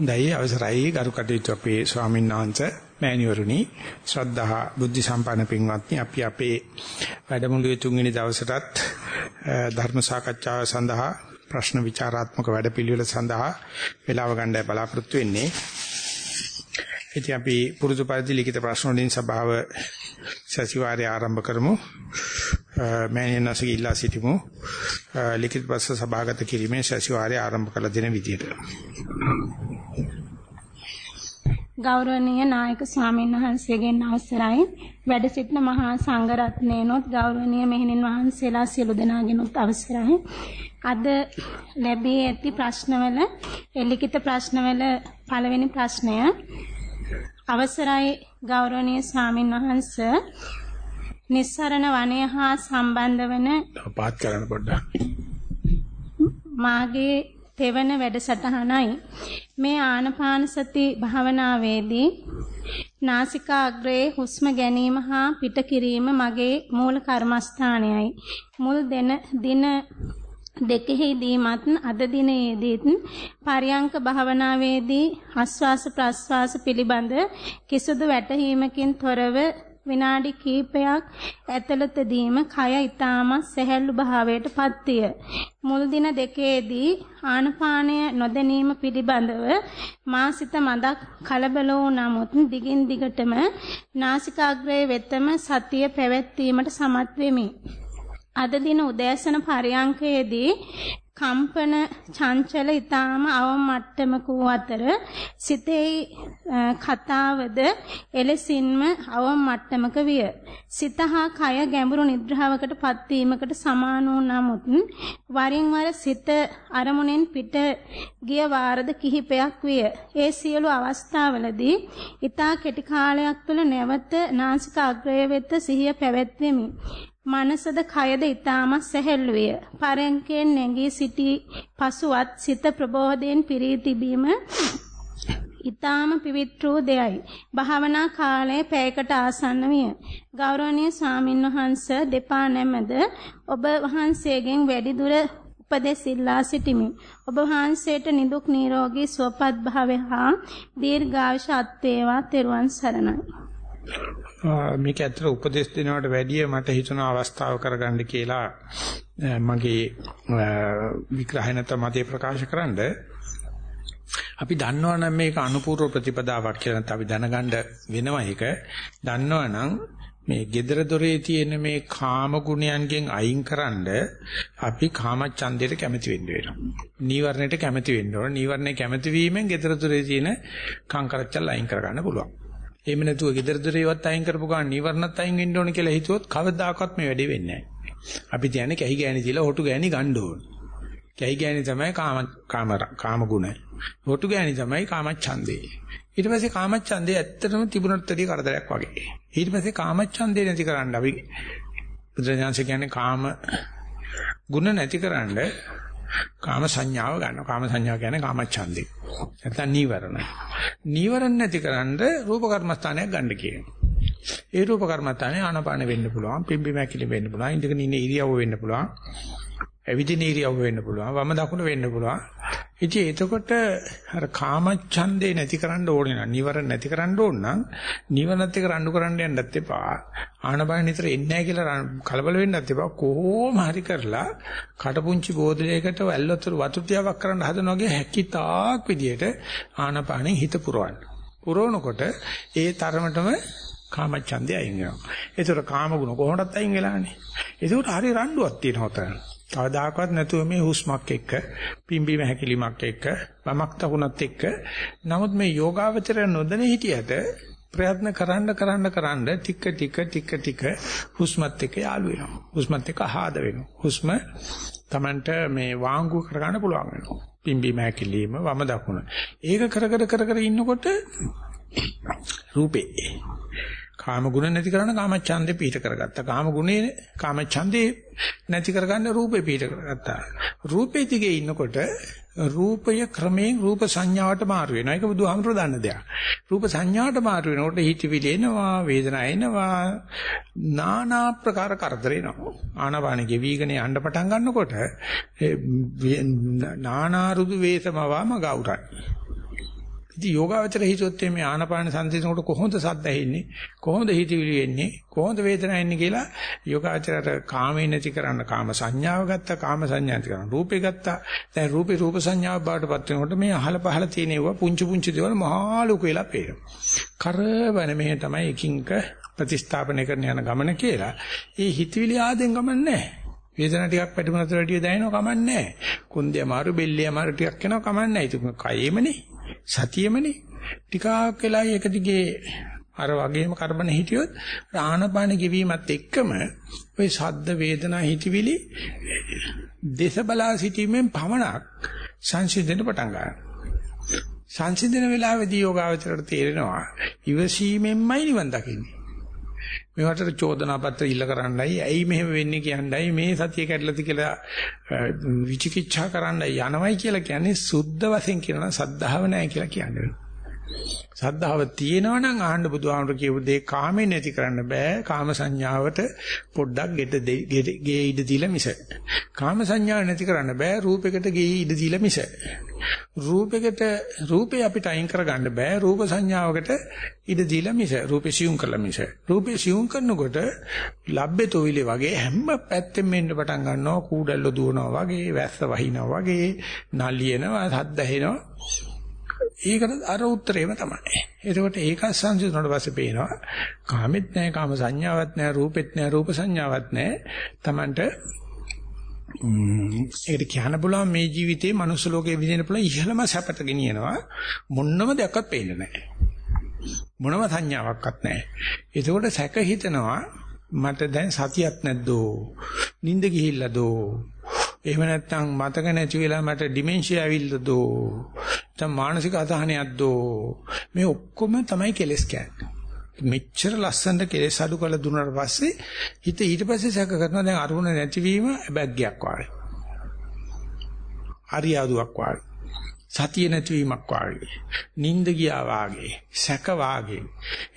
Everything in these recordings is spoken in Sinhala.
දැයි අවසරයි ගරු කටයුතු අපේ ස්වාමීන් වහන්සේ මෑණිවරුනි ශ්‍රද්ධා බුද්ධ සම්පන්න පින්වත්නි අපි අපේ වැඩමුළුවේ තුන්වෙනි දවසටත් ධර්ම සාකච්ඡාව සඳහා ප්‍රශ්න විචාරාත්මක වැඩපිළිවෙල සඳහා වේලාව ගන්නයි බලාපොරොත්තු වෙන්නේ. ඉතින් අපි පුරුදු පරිදි ලිඛිත ප්‍රශ්න වලින් සභාව සතිವಾರය ආරම්භ කරමු. මෑණියන්සගේ ඉල්ලා සිටිමු. ලිඛිත ප්‍රශ්න සභාගත කිරීමේ සතිವಾರය ආරම්භ කළ දින විදියට. ගෞරවනීය නායක ස්වාමීන් වහන්සේගෙන් අවසරයි වැඩ සිටින මහා සංඝරත්නයනොත් ගෞරවනීය මෙහෙණින් වහන්සේලා සියලු දෙනාගෙනුත් අවසරයි අද ලැබී ඇති ප්‍රශ්නවල ලිඛිත ප්‍රශ්නවල පළවෙනි ප්‍රශ්නය අවසරයි ගෞරවනීය ස්වාමින් වහන්ස නිස්සරණ වනය හා සම්බන්ධ වන පාත් කරන්න පොඩ්ඩක්. මාගේ තෙවන වැඩසටහනයි. මේ ආනපාන සති භාවනාවේදී නාසිකාග්‍රයේ හුස්ම ගැනීම හා පිට කිරීම මගේ මූල කර්මස්ථානයයි. මුල් දින දෙකෙහිදීමත් අද දිනයේදීත් පරියංක භාවනාවේදී ආස්වාස ප්‍රස්වාස පිළිබඳ කිසිදු වැටහීමකින් තොරව විනාඩි කිහිපයක් ඇතුළතදීම කය ඊටම සැහැල්ලු භාවයට පත්විය. මුල් දින දෙකේදී ආනපානය නොදැනීම පිළිබඳව මා සිත මදක් කලබල වූ නමුත් දිගින් දිගටම නාසිකාග්‍රයේ වෙතම සතිය පැවැත්වීමට සමත් වෙමි. අද දින උදෑසන පරයන්කයේදී කම්පන චංචල ඊටාම අවම මට්ටමක වූ අතර සිතේ කතාවද එලෙසින්ම අවම මට්ටමක විය. සිත හා කය ගැඹුරු නිද්‍රාවකට පත්වීමකට සමාන වූ නමුත් වරින් වර සිත අරමුණෙන් පිට ගිය වාරද කිහිපයක් විය. ඒ සියලු අවස්ථාවලදී ඊතා කෙටි කාලයක් තුළ නැවත නාසික අග්‍රය වෙත සිහිය පැවැත්වෙමි. මනසද කයද ඊටම සැහැල්ලුය. පරෙන්කෙන් නැගී සිටි පසුවත් සිත ප්‍රබෝධයෙන් පිරී තිබීම ඊටාම පවිත්‍ර දෙයයි. භාවනා කාලයේ පැයකට ආසන්න විය. ගෞරවනීය ස්වාමින්වහන්ස දෙපා නැමද ඔබ වහන්සේගෙන් වැඩි දුර උපදෙස් ඉල්ලා සිටිමි. ඔබ වහන්සේට නිදුක් නිරෝගී සුවපත් භාවය හා දීර්ඝායුෂ අත් වේවා තෙරුවන් සරණයි. මේක ඇත්තට උපදේශ දෙනවට වැඩිය මට හිතුණ අවස්ථාව කරගන්න කියලා මගේ විග්‍රහය නැත්නම් මතය ප්‍රකාශ කරන්න අපි දන්නවනම් මේක අනුපූර්ව ප්‍රතිපදාවක් කියලා නැත්නම් අපි දැනගන්න වෙනවා ඒක දන්නවනම් මේ gedara dore තියෙන මේ කාම ගුණයන්ගෙන් අයින්කරනද අපි කාම ඡන්දයට කැමති වෙන්න වෙනවා. නීවරණයට කැමති වෙන්න ඕන. නීවරණය කැමති වීමෙන් gedara dore තියෙන කාංකරච්චල් අයින් කරගන්න පුළුවන්. එහෙම නැතුව gedara doreවත් අයින් කරපු ගමන් නීවරණත් අයින් වෙන්න ඕන කියලා හිතුවොත් කවදාකවත් මේ වැඩේ වෙන්නේ නැහැ. අපි කියන්නේ කැහි ගෑණි තියලා හොටු ගෑණි ගන්න ඕන. කැහි ගෑණි තමයි කාම කාම කාම ගුණ. හොටු ගෑණි තමයි කාම ඡන්දේ. ඊට පස්සේ කාම ඡන්දේ ඇත්තටම තිබුණත් වැඩිය කරදරයක් වගේ. ඊට පස්සේ කාම ඡන්දේ නැති කරන්න අපි බුදුරජාණන් කියන්නේ කාම ගුණ නැතිකරන්න කාම සංඥාව ගන්නවා. කාම සංඥාව කියන්නේ කාමච්ඡන්දේ. නැත්නම් නීවරණ. නීවරණ නැතිකරන්න රූප කර්මස්ථානයක් ගන්න කියනවා. ඒ රූප කර්මස්ථානේ ආනපාන වෙන්න පුළුවන්, පිම්බි මැකිලි වෙන්න පුළුවන්, ඉඳගෙන ඉන්න ඉරියව්ව වෙන්න පුළුවන්. ඇවිදින ඉරියව්ව වෙන්න පුළුවන්, වම දකුණ වෙන්න පුළුවන්. ඉතින් එතකොට අර කාමච්ඡන්දේ නැති කරන්න ඕනේ නම්, නිවර නැති කරන්න ඕන නම්, නිවනත් එක්ක රණ්ඩු කරන්න යන්නත් එපා. ආනපාන නිතර එන්නේ නැහැ කියලා කලබල වෙන්නත් එපා. කොහොම හරි කරලා කටපුංචි බෝධලයකට වැල්වතුර වතුර ටිකක් කරන්න හදන වගේ හැකිතාක් විදියට ආනපානෙන් හිත පුරවන්න. පුරවනකොට ඒ තරමටම කාමච්ඡන්දය අයින් වෙනවා. ඒතර කාම ගුණ කොහොමදත් අයින් වෙලානේ. ඒකට හරි රණ්ඩුවක් තියෙනවා උතන. කවදාකවත් නැතුව මේ හුස්මක් එක්ක පිම්බීම හැකිලිමක් එක්ක වමක් තකුණත් එක්ක. නමුත් මේ යෝගාවචරය නොදැන හිටියට ප්‍රයත්න කරන්න කරන්න කරන්න ටික ටික ටික ටික හුස්මත් එක්ක යාළු වෙනවා. හුස්මත් එක්ක ආහද වෙනවා. හුස්ම Tamanට මේ වාංගු කරගන්න පුළුවන් වෙනවා. පිම්බීම හැකිලිම වම දකුණ. ඒක කර කර කර කර ඉන්නකොට රූපේ කාම ගුණ නැති කරන කාම ඡන්දේ පිට කරගත්තා. කාම ගුණේ කාම ඡන්දේ නැති කරගන්න රූපේ පිට කරගත්තා. රූපේ දිගේ ඉන්නකොට රූපය ක්‍රමයෙන් රූප සංඥාවට මාරු වෙනවා. ඒක බුදුහාමුදුරුවෝ දන්න දෙයක්. රූප සංඥාවට මාරු වෙනකොට හිතවිලි එනවා, වේදනා එනවා, নানা ප්‍රකාර කරදර එනවා. ආනාපාන ගෙවිගෙන යන්න පටන් ගන්නකොට නානා රුදු වේසමවම ගෞරවයි. ඉතින් යෝගාවචර හිතුවොත් මේ ආනාපාන සංසිඳනකොට කොහොමද සද්ද ඇහෙන්නේ? කොහොමද හිතවිලි එන්නේ? කොහොමද වේදනාව එන්නේ කියලා යෝගාවචරයට කාමේ නැති කරන්න කාම සංඥාව ගත්තා, කාම සංඥා නැති කරන්න රූපේ ගත්තා. දැන් රූපේ රූප සංඥාව බාටපත් වෙනකොට මේ අහල පහල තියෙන ඒවා පුංචි පුංචි දේවල් මහා ලොකු වෙලා පේනවා. කරවන මෙහෙ තමයි එකින්ක ප්‍රතිස්ථාපනය කරන යන ගමන කියලා. ඒ හිතවිලි ආදෙන් ගමන් නැහැ. වේදනාව ටිකක් පැටමුණතර වැඩිය දැනෙනව කමන්නේ නැහැ. කුන්දේ අමාරු බෙල්ලේ අමාරු ටිකක් එනවා කමන්නේ නැහැ. ඒක කයෙමනේ. සතියෙමනේ. ටිකක් වෙලා ඒක දිගේ අර වගේම කරබන හිටියොත් ආනපාන ගෙවීමත් එක්කම ওই ශබ්ද වේදනා හිතවිලි දේශ බලා සිටීමෙන් පමණක් සංසිඳෙන්න පටන් ගන්නවා. සංසිඳන වෙලාවේදී යෝගාවචරයට තේරෙනවා ඉවසීමෙන්මයි නිවන් දකින්නේ. මේවට චෝදනා පත්‍ර ඉල්ල කරන්නයි ඇයි මෙහෙම වෙන්නේ කියන්නයි මේ සතිය කැඩලාද කියලා විචිකිච්ඡා කරන්නයි යනවයි කියලා කියන්නේ සුද්ධ වශයෙන් කියනවා සද්ධාව නැහැ කියලා කියන්නේ. සද්ධාව තියෙනවා නම් ආහන්න බුදුහාමුදුර කියපු දේ කාමෙන් නැති කරන්න බෑ. කාම සංඥාවට පොඩ්ඩක් ගෙට ගේ ඉඩ දීලා මිස. කාම සංඥාව නැති කරන්න බෑ. රූපයකට ගේ ඉඩ දීලා මිස. රූපයකට රූපේ අපිට අයින් කරගන්න බෑ. රූප සංඥාවකට ඉඩ දීලා මිස. රූපේ සියුම් කරලා මිස. රූපේ සියුම් කරනකොට ලබ්බේ තොවිලේ වගේ හැම පැත්තෙම මෙන්න පටන් ගන්නවා. කූඩල්ල දුවනවා වගේ වැස්ස වහිනවා වගේ නලියනවා සද්ද ඇහෙනවා. ඒකට අර උත්තරේම තමයි. එතකොට ඒක සංසිඳුණාට පස්සේ පේනවා කාමෙත් නැහැ, කාම සංඥාවක් නැහැ, රූපෙත් නැහැ, රූප සංඥාවක් නැහැ. Tamanට ඒකට කියන්න පුළුවන් මේ ජීවිතේ මනුස්ස ලෝකයේ විඳින්න පුළුවන් ඉහළම සැපත ගෙනියනවා මොන්නම දෙයක්වත් පේන්නේ නැහැ. මොනම සංඥාවක්වත් නැහැ. එතකොට සැක හිතනවා මට දැන් සතියක් නැද්දෝ? නිින්ද ගිහිල්ලාදෝ? එහෙම නැත්නම් මතක නැති වෙලා මට ඩිමෙන්ෂියා ඇවිල්ලාදෝ? නැත්නම් මානසික අසහනයක්දෝ? මේ ඔක්කොම තමයි කෙලස් කියන්නේ. මෙච්චර ලස්සනට කෙලස් අඩු කරලා දුන්නාට පස්සේ හිත ඊට පස්සේ සැක කරනවා දැන් අරුණ නැතිවීම බැග්ගයක් වාගේ. හරියාදුවක් වාගේ. සතිය නැතිවීමක් වාගේ. නිින්ද ගියා වාගේ. සැක වාගේ.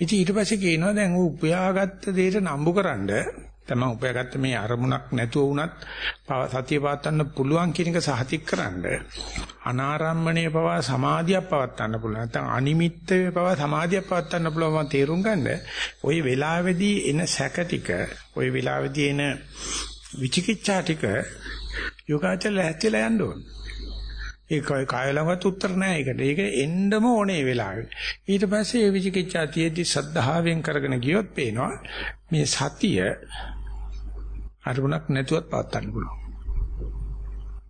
ඉතින් ඊට පස්සේ කියනවා දැන් ਉਹ උපයාගත්ත දෙයට නම්බුකරනද තමන් උපයාගත්ත මේ අරමුණක් නැතුව වුණත් සතිය පවත්වන්න පුළුවන් කියන එක සහතිකකරනද අනාරම්මණය පවා සමාධියක් පවත්වන්න පුළුවන් නැත්නම් අනිමිත්තේ පවා සමාධියක් පවත්වන්න පුළුවන් තේරුම් ගන්න ওই වෙලාවේදී එන සැක ටික ওই වෙලාවේදී එන විචිකිච්ඡා ටික යෝගාචර ඇත්තලා යන්න ඕනේ ඒක කාය ළඟත් උත්තර නැහැ ඒකට. ඒක එන්නම ඕනේ වෙලාවේ. ඊට පස්සේ ඒ විචිකිච්ඡා තියේදී සද්ධාවෙන් කරගෙන ගියොත් පේනවා මේ සතිය අරුණක් නැතුවත් පවත්වන්න පුළුවන්.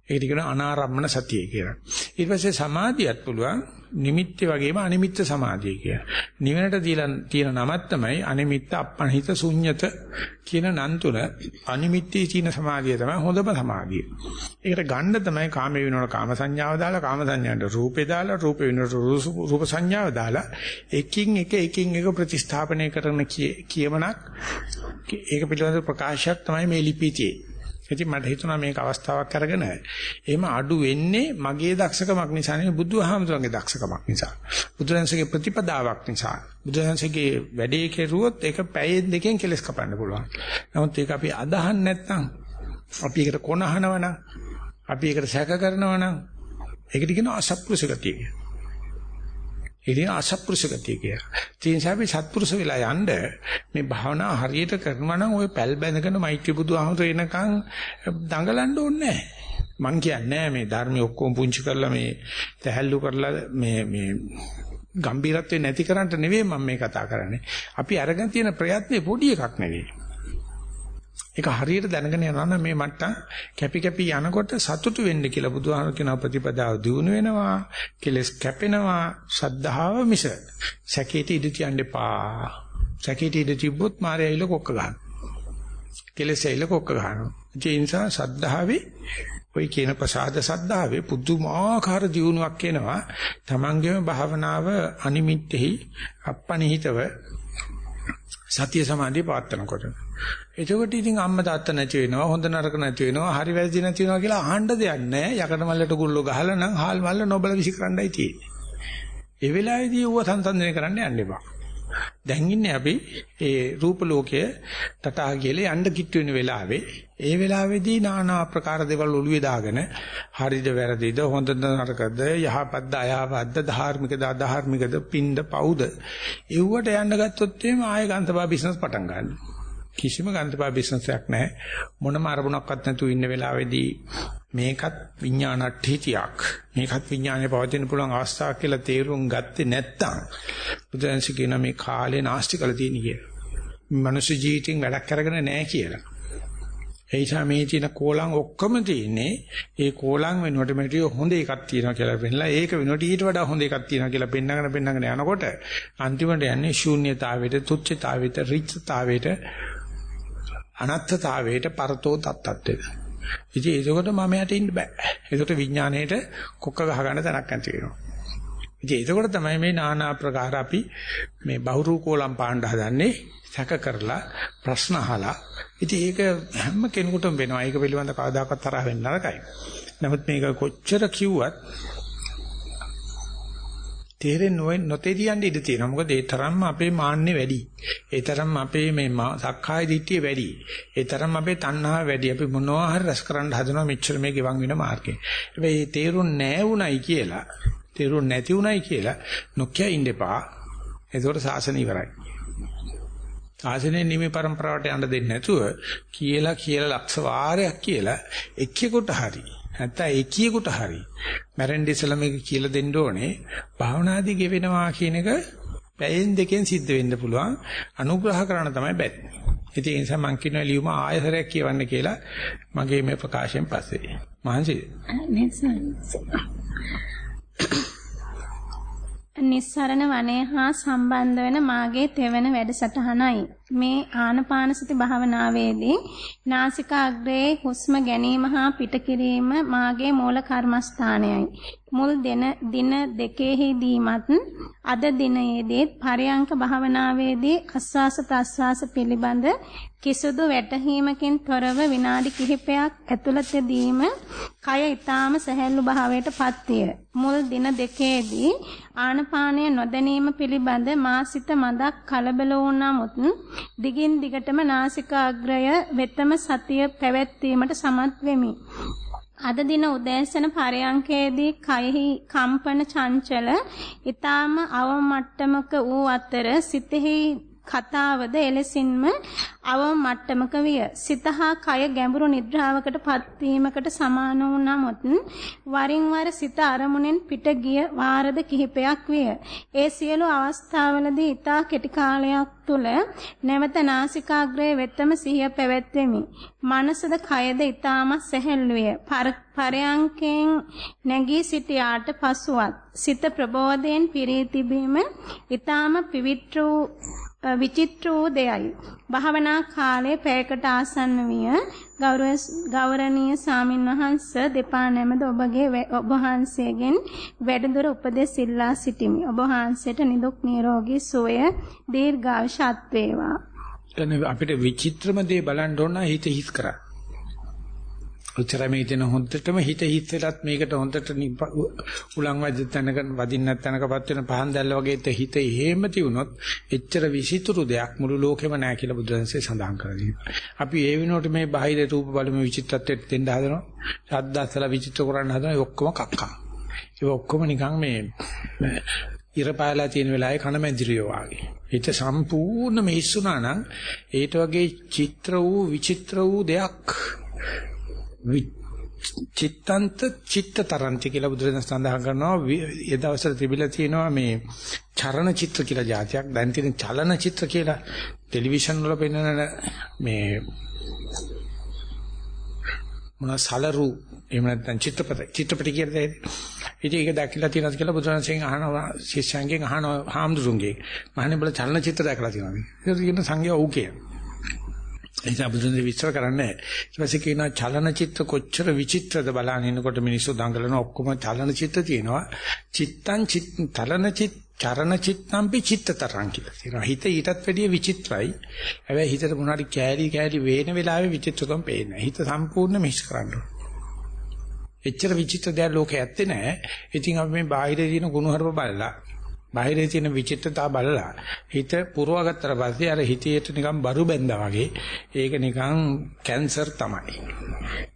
ඒකට කියන අනාරම්මන සතිය කියලා. ඊට පස්සේ සමාධියත් පුළුවන් නිමිත්ත වගේම අනිමිත්ත සමාධිය කියලා. නිවනට දීලා තියෙන නමක් තමයි අනිමිත්ත අපණහිත ශුන්්‍යත කියන නම් තුන අනිමිත්තේ තියෙන සමාධිය තමයි හොඳම සමාධිය. ඒකට ගන්න තමයි කාම විනෝන කාම සංඥාව දාලා කාම සංඥාට රූපේ දාලා රූප විනෝන රූප සංඥාව දාලා එකින් එක එකින් එක ප්‍රතිස්ථාපනය කරන කියමනක් ඒක පිළිබඳ ප්‍රකාශයක් තමයි මේ ලිපියේ ඉතින් මට හිතුණා මේක අවස්ථාවක් අරගෙන එහෙම අඩු වෙන්නේ මගේ දක්ෂකමක් නිසා නෙවෙයි බුදුහාමුදුරන්ගේ දක්ෂකමක් නිසා. බුදුරජාණන්සේගේ ප්‍රතිපදාවක් නිසා. බුදුරජාණන්සේගේ වැඩේ කෙරුවොත් ඒක පැයෙන් දෙකෙන් කෙලස් කපන්න පුළුවන්. නමුත් ඒක අපි අදහන් නැත්නම් අපි ඒකට කොනහනවනම් අපි ඒකට සැක කරනවනම් ඒකට කියනවා අසත්පුරුෂ ගතිය කියලා. ඉතින් අසත්පුරුෂ ගතිය කියලා. ඒ නිසා අපි සත්පුරුෂ වෙලා යන්න මේ භාවනා හරියට කරනවා නම් ওই පැල් බැඳගෙන මෛත්‍රී බුදුහාමුදුර එනකන් දඟලන්න ඕනේ මං කියන්නේ මේ ධර්මයේ ඔක්කොම පුංචි කරලා මේ තැහැල්ලු කරලා මේ මේ ගම්බීරත්වේ නැති කරන්නට නෙවෙයි මම මේ කතා කරන්නේ. අපි අරගෙන තියෙන ප්‍රයත්නේ පොඩි එකක් නෙවෙයි. ඒක හරියට දැනගෙන යනවා නම් මේ මට්ටම් කැපි කැපි යනකොට සතුටු වෙන්න කියලා බුදුහාම කියන ප්‍රතිපදාව දිනු වෙනවා කෙලස් කැපෙනවා ශද්ධාව මිස සැකේට ඉඳ තියන්න එපා. සැකේට ඉඳ තිබ්බොත් මාරය ඇවිල්ලා කොක්ක ගන්නවා කෙලස් ඇවිල්ලා කොක්ක ගන්නවා ඒ නිසා ශද්ධාවේ ඔය කියන ප්‍රසාද සද්ධාවේ පුදුමාකාර දියුණුවක් එනවා. තමන්ගේම භාවනාව අනිමිත්තෙහි අපනිහිතව සතිය සමාධිය පවත්නකොට එතකොට ඉතින් අම්මා තාත්තා නැති වෙනවා හොඳ නරක නැති වෙනවා හරි වැරදි නැති වෙනවා කියලා අහන්න දෙයක් නැහැ. යකඩ මල්ලට ගුල්ලෝ ගහලා නම් හාල් මල්ල නොබල විසි කරන්නයි තියෙන්නේ. ඒ වෙලාවේදී ඌව සංසන්දනය කරන්න යන්න එපා. දැන් ඉන්නේ අපි ඒ රූප ලෝකයේ තටා කියලා යන්න කිට්ටු වෙන වෙලාවේ. ඒ වෙලාවේදී নানা ආකාර දේවල් ඔළුවේ දාගෙන හරිද වැරදිද හොඳද නරකද යහපත්ද අයහපත්ද ධාර්මිකද අධාර්මිකද පින්ද පවුද එව්වට යන්න ගත්තොත් එimhe ආය ගන්තබා බිස්නස් පටන් ගන්නවා. කිසිම ගන්තපා බිස්නස් එකක් නැහැ මොනම අරමුණක්වත් නැතුව ඉන්න වෙලාවේදී මේකත් විඥානට්ඨිතියක් මේකත් විඥානේ පවතින පුළුවන් අවස්ථාවක් කියලා තේරුම් ගත්තේ නැත්තම් බුදුන්ස කියන මේ කාලේ නාස්ති කළ තියෙන කිය. මනුෂ්‍ය ජීවිතෙන් වැඩක් කරගෙන නැහැ කියලා. ඒ නිසා මේ තියෙන කෝලං ඔක්කොම තියෙන්නේ ඒ කෝලං වෙනුවට මෙටිය හොඳ එකක් තියෙනවා කියලා පෙන්නලා ඒක වෙනුවට ඊට වඩා හොඳ එකක් තියෙනවා කියලා පෙන්නගෙන පෙන්නගෙන යනකොට අන්තිමට යන්නේ ශූන්‍යතාවයට තුච්ඡතාවයට රිච්ඡතාවයට අනත්තතාවයට පරතෝ තත්තත්වෙද. ඉතින් ඒකකොට මම යට ඉන්න බෑ. ඒකට විඥාණයට කොක්ක ගහ ගන්න තැනක් නැති වෙනවා. ඉතින් ඒකකොට තමයි මේ নানা ආකාර අපි මේ බහුරු කෝලම් පාණ්ඩ හදන්නේ සැක කරලා ප්‍රශ්න අහලා. ඉතින් ඒක හැම කෙනෙකුටම වෙනවා. ඒක පිළිබඳ කවදාකවත් තරහ වෙන්න නරකයි. නමුත් මේක කොච්චර කිව්වත් තේරෙන්නේ නොතේදී යන්න ඉඩ තියෙනවා. මොකද ඒ තරම්ම අපේ මාන්නේ වැඩි. ඒ තරම්ම අපේ මේ සක්කාය දිට්ඨිය වැඩි. ඒ තරම්ම අපේ තණ්හාව වැඩි. අපි මොනවා හරි රස කරන්න හදනවා මෙච්චර මේ ගෙවන් වෙන මාර්ගේ. හැබැයි තේරුම් නැහැ උණයි කියලා, තේරුම් නැති උණයි කියලා නොකිය ඉන්න එපා. ඒකෝට සාසන ඉවරයි. සාසනේ නිමි પરම්පරාවට යන්න දෙන්නේ නැතුව කියලා කියලා ලක්ෂ වාරයක් කියලා එක්කෙකුට හරියි නැත්තම් එකියෙකුට හරි මැරෙන්න ඉස්සලා මේක කියලා දෙන්න ඕනේ භාවනාදී ගෙවෙනවා කියන එක පැයෙන් දෙකෙන් සිද්ධ වෙන්න පුළුවන් අනුග්‍රහ කරන තමයි බැරි. ඉතින් ඒ නිසා මම කියනවා ලියුම ආයතරයක් කියවන්න කියලා මගේ මේ ප්‍රකාශයෙන් පස්සේ. මහන්සිද? නිස්සරණ වනය හා සම්බන්ධ වෙන මාගේ තෙවන වැඩසටහනයි. මේ ආනපානසති භාවනාවේදී නාසිකාග්‍රයේ හුස්ම ගැනීම හා පිට කිරීම මාගේ මූල කර්මස්ථානයයි. මුල් දින දින දෙකෙහිදීමත් අද දිනයේදී පරයන්ක භාවනාවේදී ආස්වාස ප්‍රස්වාස පිළිබඳ කිසුදු වැටහීමකින් තොරව විනාඩි කිහිපයක් ඇතුළතදීම කය ඊටාම සැහැල්ලු භාවයට පත්විය. මුල් දින දෙකේදී ආනපානය නොදැනීම පිළිබඳ මා සිත මදක් කලබල වූ නමුත් දිගින් දිගටම නාසිකාග්‍රය වෙතම සතිය පැවැත්වීමට සමත් වෙමි. අද දින උදෑසන පරයන්කේදී කයෙහි කම්පන චංචල ඊටාම අවමට්ටමක වූ අතර සිතෙහි කතාවද එලෙසින්ම අවම මට්ටමක විය. සිත හා කය ගැඹුරු නිද්‍රාවකට පත්වීමකට සමාන වූ නමුත් වරින් වර සිත අරමුණෙන් පිට ගිය වාරද කිහිපයක් විය. ඒ සියලු අවස්ථාවලදී ඊතා කෙටි කාලයක් තුල නැවත නාසිකාග්‍රයේ වෙතම සිහිය පැවැත්වෙමි. මනසද කයද ඊටාම සැහැල්ලුය. පරයන්කෙන් නැගී සිටියාට පසුවත් සිත ප්‍රබෝධයෙන් පිරී තිබීම ඊටාම පිවිත්‍ර වූ විචිත්‍ර වූ දෙයයි. භාවනා කාලයේ පැයකට ආසන්න විය ගෞරවනීය සාමින්වහන්ස දෙපා නැමද ඔබගේ ඔබ වහන්සේගෙන් වැඩිදුර උපදෙස් ඉල්ලා සිටිමි. ඔබ වහන්සේට නිදුක් නිරෝගී සුවය දීර්ඝායුෂ වේවා. අපිට විචිත්‍රම දේ බලන්න ඕන හිත හිස් කරා. ඔච්චර මේ දෙන හොන්දටම හිත හිත වෙලත් මේකට හොන්දට උලන් වදින්න තැනක වදින්නත් තැනකපත් වෙන පහන් දැල්ල වගේ හිත එහෙම තියුණොත් එච්චර විසිතුරු දෙයක් මුළු ලෝකෙම නැහැ කියලා බුදුන්සේ සඳහන් කරලා අපි ඒ වෙනුවට මේ බාහිර රූප බලමු විචිත්තත්වයට දෙන්න හදනවා. ශබ්දස්සල විචිත්‍ර කරන්න හදනවා. ඒ ඔක්කොම කක්කා. ඒ ඔක්කොම නිකන් මේ ඉරපායලා තියෙන වෙලාවේ කණමැදිරියෝ වගේ. හිත සම්පූර්ණ මෙහිස්සුනා නම් ඒට වගේ චිත්‍ර වූ විචිත්‍ර වූ දෙයක් චිත්තන්ත චිත්තතරන්ති කියලා බුදුරජාණන් සඳහන් කරනවා. ඒ දවස්වල තිබිලා තියෙනවා මේ චරණ චිත්‍ර කියලා જાතියක්. දැන් තියෙන චලන චිත්‍ර කියලා ටෙලිවිෂන් වල පෙන්වන මේ මොන සලරු එහෙම නැත්නම් චිත්‍රපට චිත්‍රපට කියලා ඉතින් ඒක දැකලා තියෙනවද කියලා බුදුරජාණන් අහනවා ශිෂ්‍යයන්ගෙන් අහනවා හාමුදුරුන්ගේ මහණේ බල චලන චිත්‍ර දැකලා තියෙනවද? ඒක කියන සංඝයා ඌ කියනවා. එනිසා බුදුන් විස්තර කරන්නේ ඊට පස්සේ කියනවා චලන චිත්‍ර කොච්චර විචිත්‍රද බලන ඉන්නකොට මිනිස්සු දඟලන ඔක්කොම චලන චිත්‍ර තියෙනවා. චිත්තං චිත් චලන චිත් චරණ චිත්තම්පි චිත්තතරං කියලා තියෙනවා. හිත ඊටත් වැඩිය විචිත්‍රයි. හැබැයි හිතට මොනවාරි කෑලි කෑලි වේන වෙලාවේ විචිත්‍රකම් පේන්නේ හිත සම්පූර්ණ මිස් කරන්න එච්චර විචිත්‍ර දෙයක් ලෝකේ ඇත්තේ නැහැ. ඉතින් අපි මේ බාහිර දින ගුණහරුප බලලා බාහිරේ තියෙන විචිත්‍රතාව බලලා හිත පුරවගත්තට පස්සේ අර හිතේට නිකන් බරු බැඳා වගේ ඒක නිකන් කැන්සර් තමයි.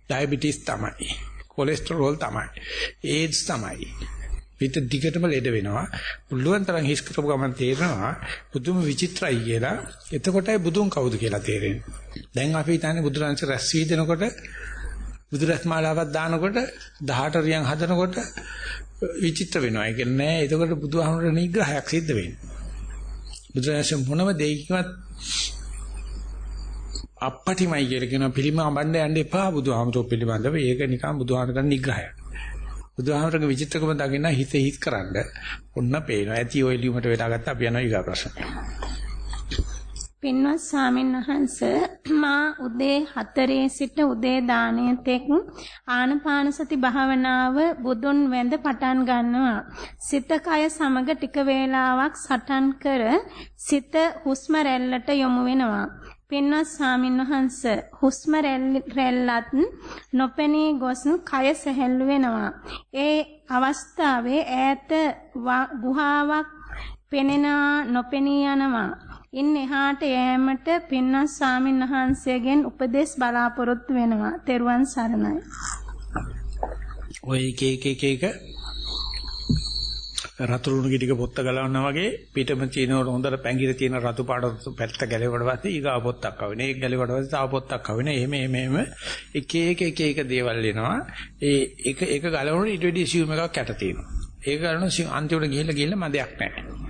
ඩයබටිස් තමයි. කොලෙස්ටරෝල් තමයි. ඒඩ්ස් තමයි. පිට දිගටම ලෙඩ වෙනවා. පුළුවන් තරම් හිස් කරපු ගමන් තේරෙනවා බුදුම විචිත්‍රයි කියලා. එතකොටයි බුදුන් කවුද කියලා තේරෙන්නේ. දැන් අපි හිතන්නේ බුදුරන්ස රැස් වී දෙනකොට බුදුරස් මාලාවක් දානකොට 18 රියන් හදනකොට විචිත්‍ර වෙනවා. ඒ කියන්නේ නෑ. එතකොට බුදුහාමුදුරේ නිග්‍රහයක් සිද්ධ වෙන්නේ. බුදුරජාණන් මොනම දෙයකින්වත් අපපටිමයි කියලා කියන පිළිම අඹන්න යන්න එපා බුදුහාමුදුරුවෝ පිළිබඳව. ඒක නිකන් බුදුහාමුදුරන් නිග්‍රහයක්. බුදුහාමුදුරගේ විචිත්‍රකම දකින්න හිත හිත් කරන්න ඔන්න පේනවා. ඇති ඔය ලියුමට වෙලා ගත්ත අපි යනවා ඊගා ප්‍රශ්න. පින්වත් ස්වාමීන් වහන්ස මා උදේ 4 සිට උදේ දාණය තෙක් ආනපාන සති භාවනාව බුදුන් වැඳ පටන් ගන්නවා. සිත කය සමග ටික වේලාවක් සටන් කර සිත හුස්ම රැල්ලට යොමු වෙනවා. පින්වත් ස්වාමීන් වහන්ස හුස්ම රැල්ලත් නොපෙනී ගොස් කය සැහැල්ලු වෙනවා. ඒ අවස්ථාවේ ඈත ගුහාවක් පෙනෙනා නොපෙනී යනවා. ඉන් එහාට යෑමට පින්වත් ස්වාමීන් වහන්සේගෙන් උපදෙස් බලාපොරොත්තු වෙනවා. තෙරුවන් සරණයි. ඔය එක එක එක එක රතුරුණු ගෙඩික පොත්ත ගලවනවා වගේ පිටම තියෙන හොඳට පැංගිර තියෙන රතු පාට පැත්ත ගැලවෙවට පස්සේ ඊගා පොත්තක් ආවෙන. ඒක ගැලවෙවට පස්සේ තව පොත්තක් ආවෙන. එහෙම එහෙම එහෙම එක එක එක එක දේවල් එනවා. ඒ එක එක ගලවනකොට ඊට වෙඩි සියුම් එකක් යට තියෙනවා. ඒක ගලවන අන්තිමට ගිහිල්ලා ගිහිල්ලා මදයක් නැහැ.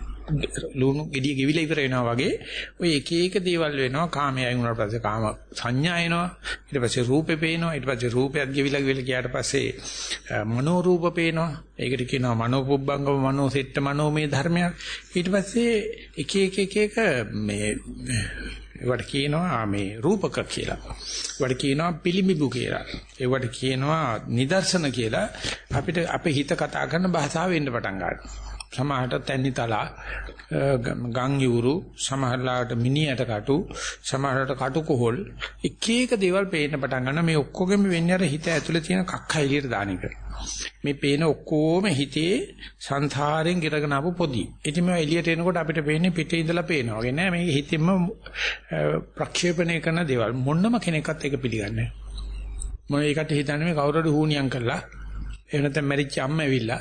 ලුණු ගෙඩිය ගෙවිලා ඉවර වෙනවා වගේ ඔය එක එක දේවල් වෙනවා කාමයයි වුණාට පස්සේ කාම සංඥා එනවා ඊට පස්සේ රූපේ පේනවා ඊට පස්සේ රූපයත් ගෙවිලා ගෙවිලා ගියාට පස්සේ මනෝ රූප පේනවා ඒකට කියනවා මනෝ පුබ්බංගම මනෝ සෙට්ට මනෝමය ධර්මයක් ඊට පස්සේ එක එක එක එක මේ ඒවට කියනවා මේ රූපක කියලා. ඒවට කියනවා පිළිඹු කියලා. ඒවට කියනවා නිදර්ශන කියලා. අපිට අපේ හිත කතා කරන භාෂාව වෙන්න පටන් ගන්නවා. සමහරට තැන්නිතලා ගම් යූරු සමහරලාට මිනියට කටු සමහරට කටු කොහොල් එක එක දේවල් පේන්න පටන් ගන්න මේ ඔක්කොගෙම වෙන්නේ අර හිත ඇතුලේ තියෙන කක්ක එළියට දාන එක. මේ පේන ඔක්කොම හිතේ සංසාරයෙන් ගිරගෙන ආපු පොදි. ඉතින් මේ එළියට එනකොට අපිට පේන්නේ පිටේ ඉඳලා පේනවා වගේ නෑ. මේ හිතින්ම ප්‍රක්ෂේපණය කරන දේවල්. මොන්නම කෙනෙක්වත් ඒක පිළිගන්නේ නෑ. මොන එකට හිතන්නේ? මේ කවුරුහරි හුනියම් කළා. එහෙම නැත්නම් මැරිච්ච අම්ම ඇවිල්ලා.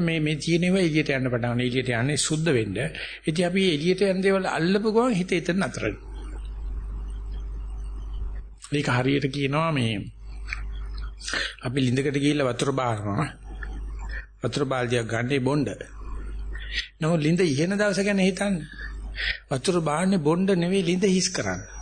මේ මේ තියෙනව එළියට යන්න පටන් ගන්න එළියට යන්නේ සුද්ධ වෙන්න. ඉතින් අපි එළියට යන දේවල් අල්ලපු ගමන් හිත එතන නතර මේක හරියට කියනවා මේ අපි ලිඳකට ගිහිල්ලා වතුර බානවා. වතුර බාල්දියක් ගන්නේ බොණ්ඩ. නෝ ලිඳ ඉහෙන දවස ගැන හිතන්න. වතුර බාන්නේ බොණ්ඩ නෙවෙයි ලිඳ හිස් කරන්නේ.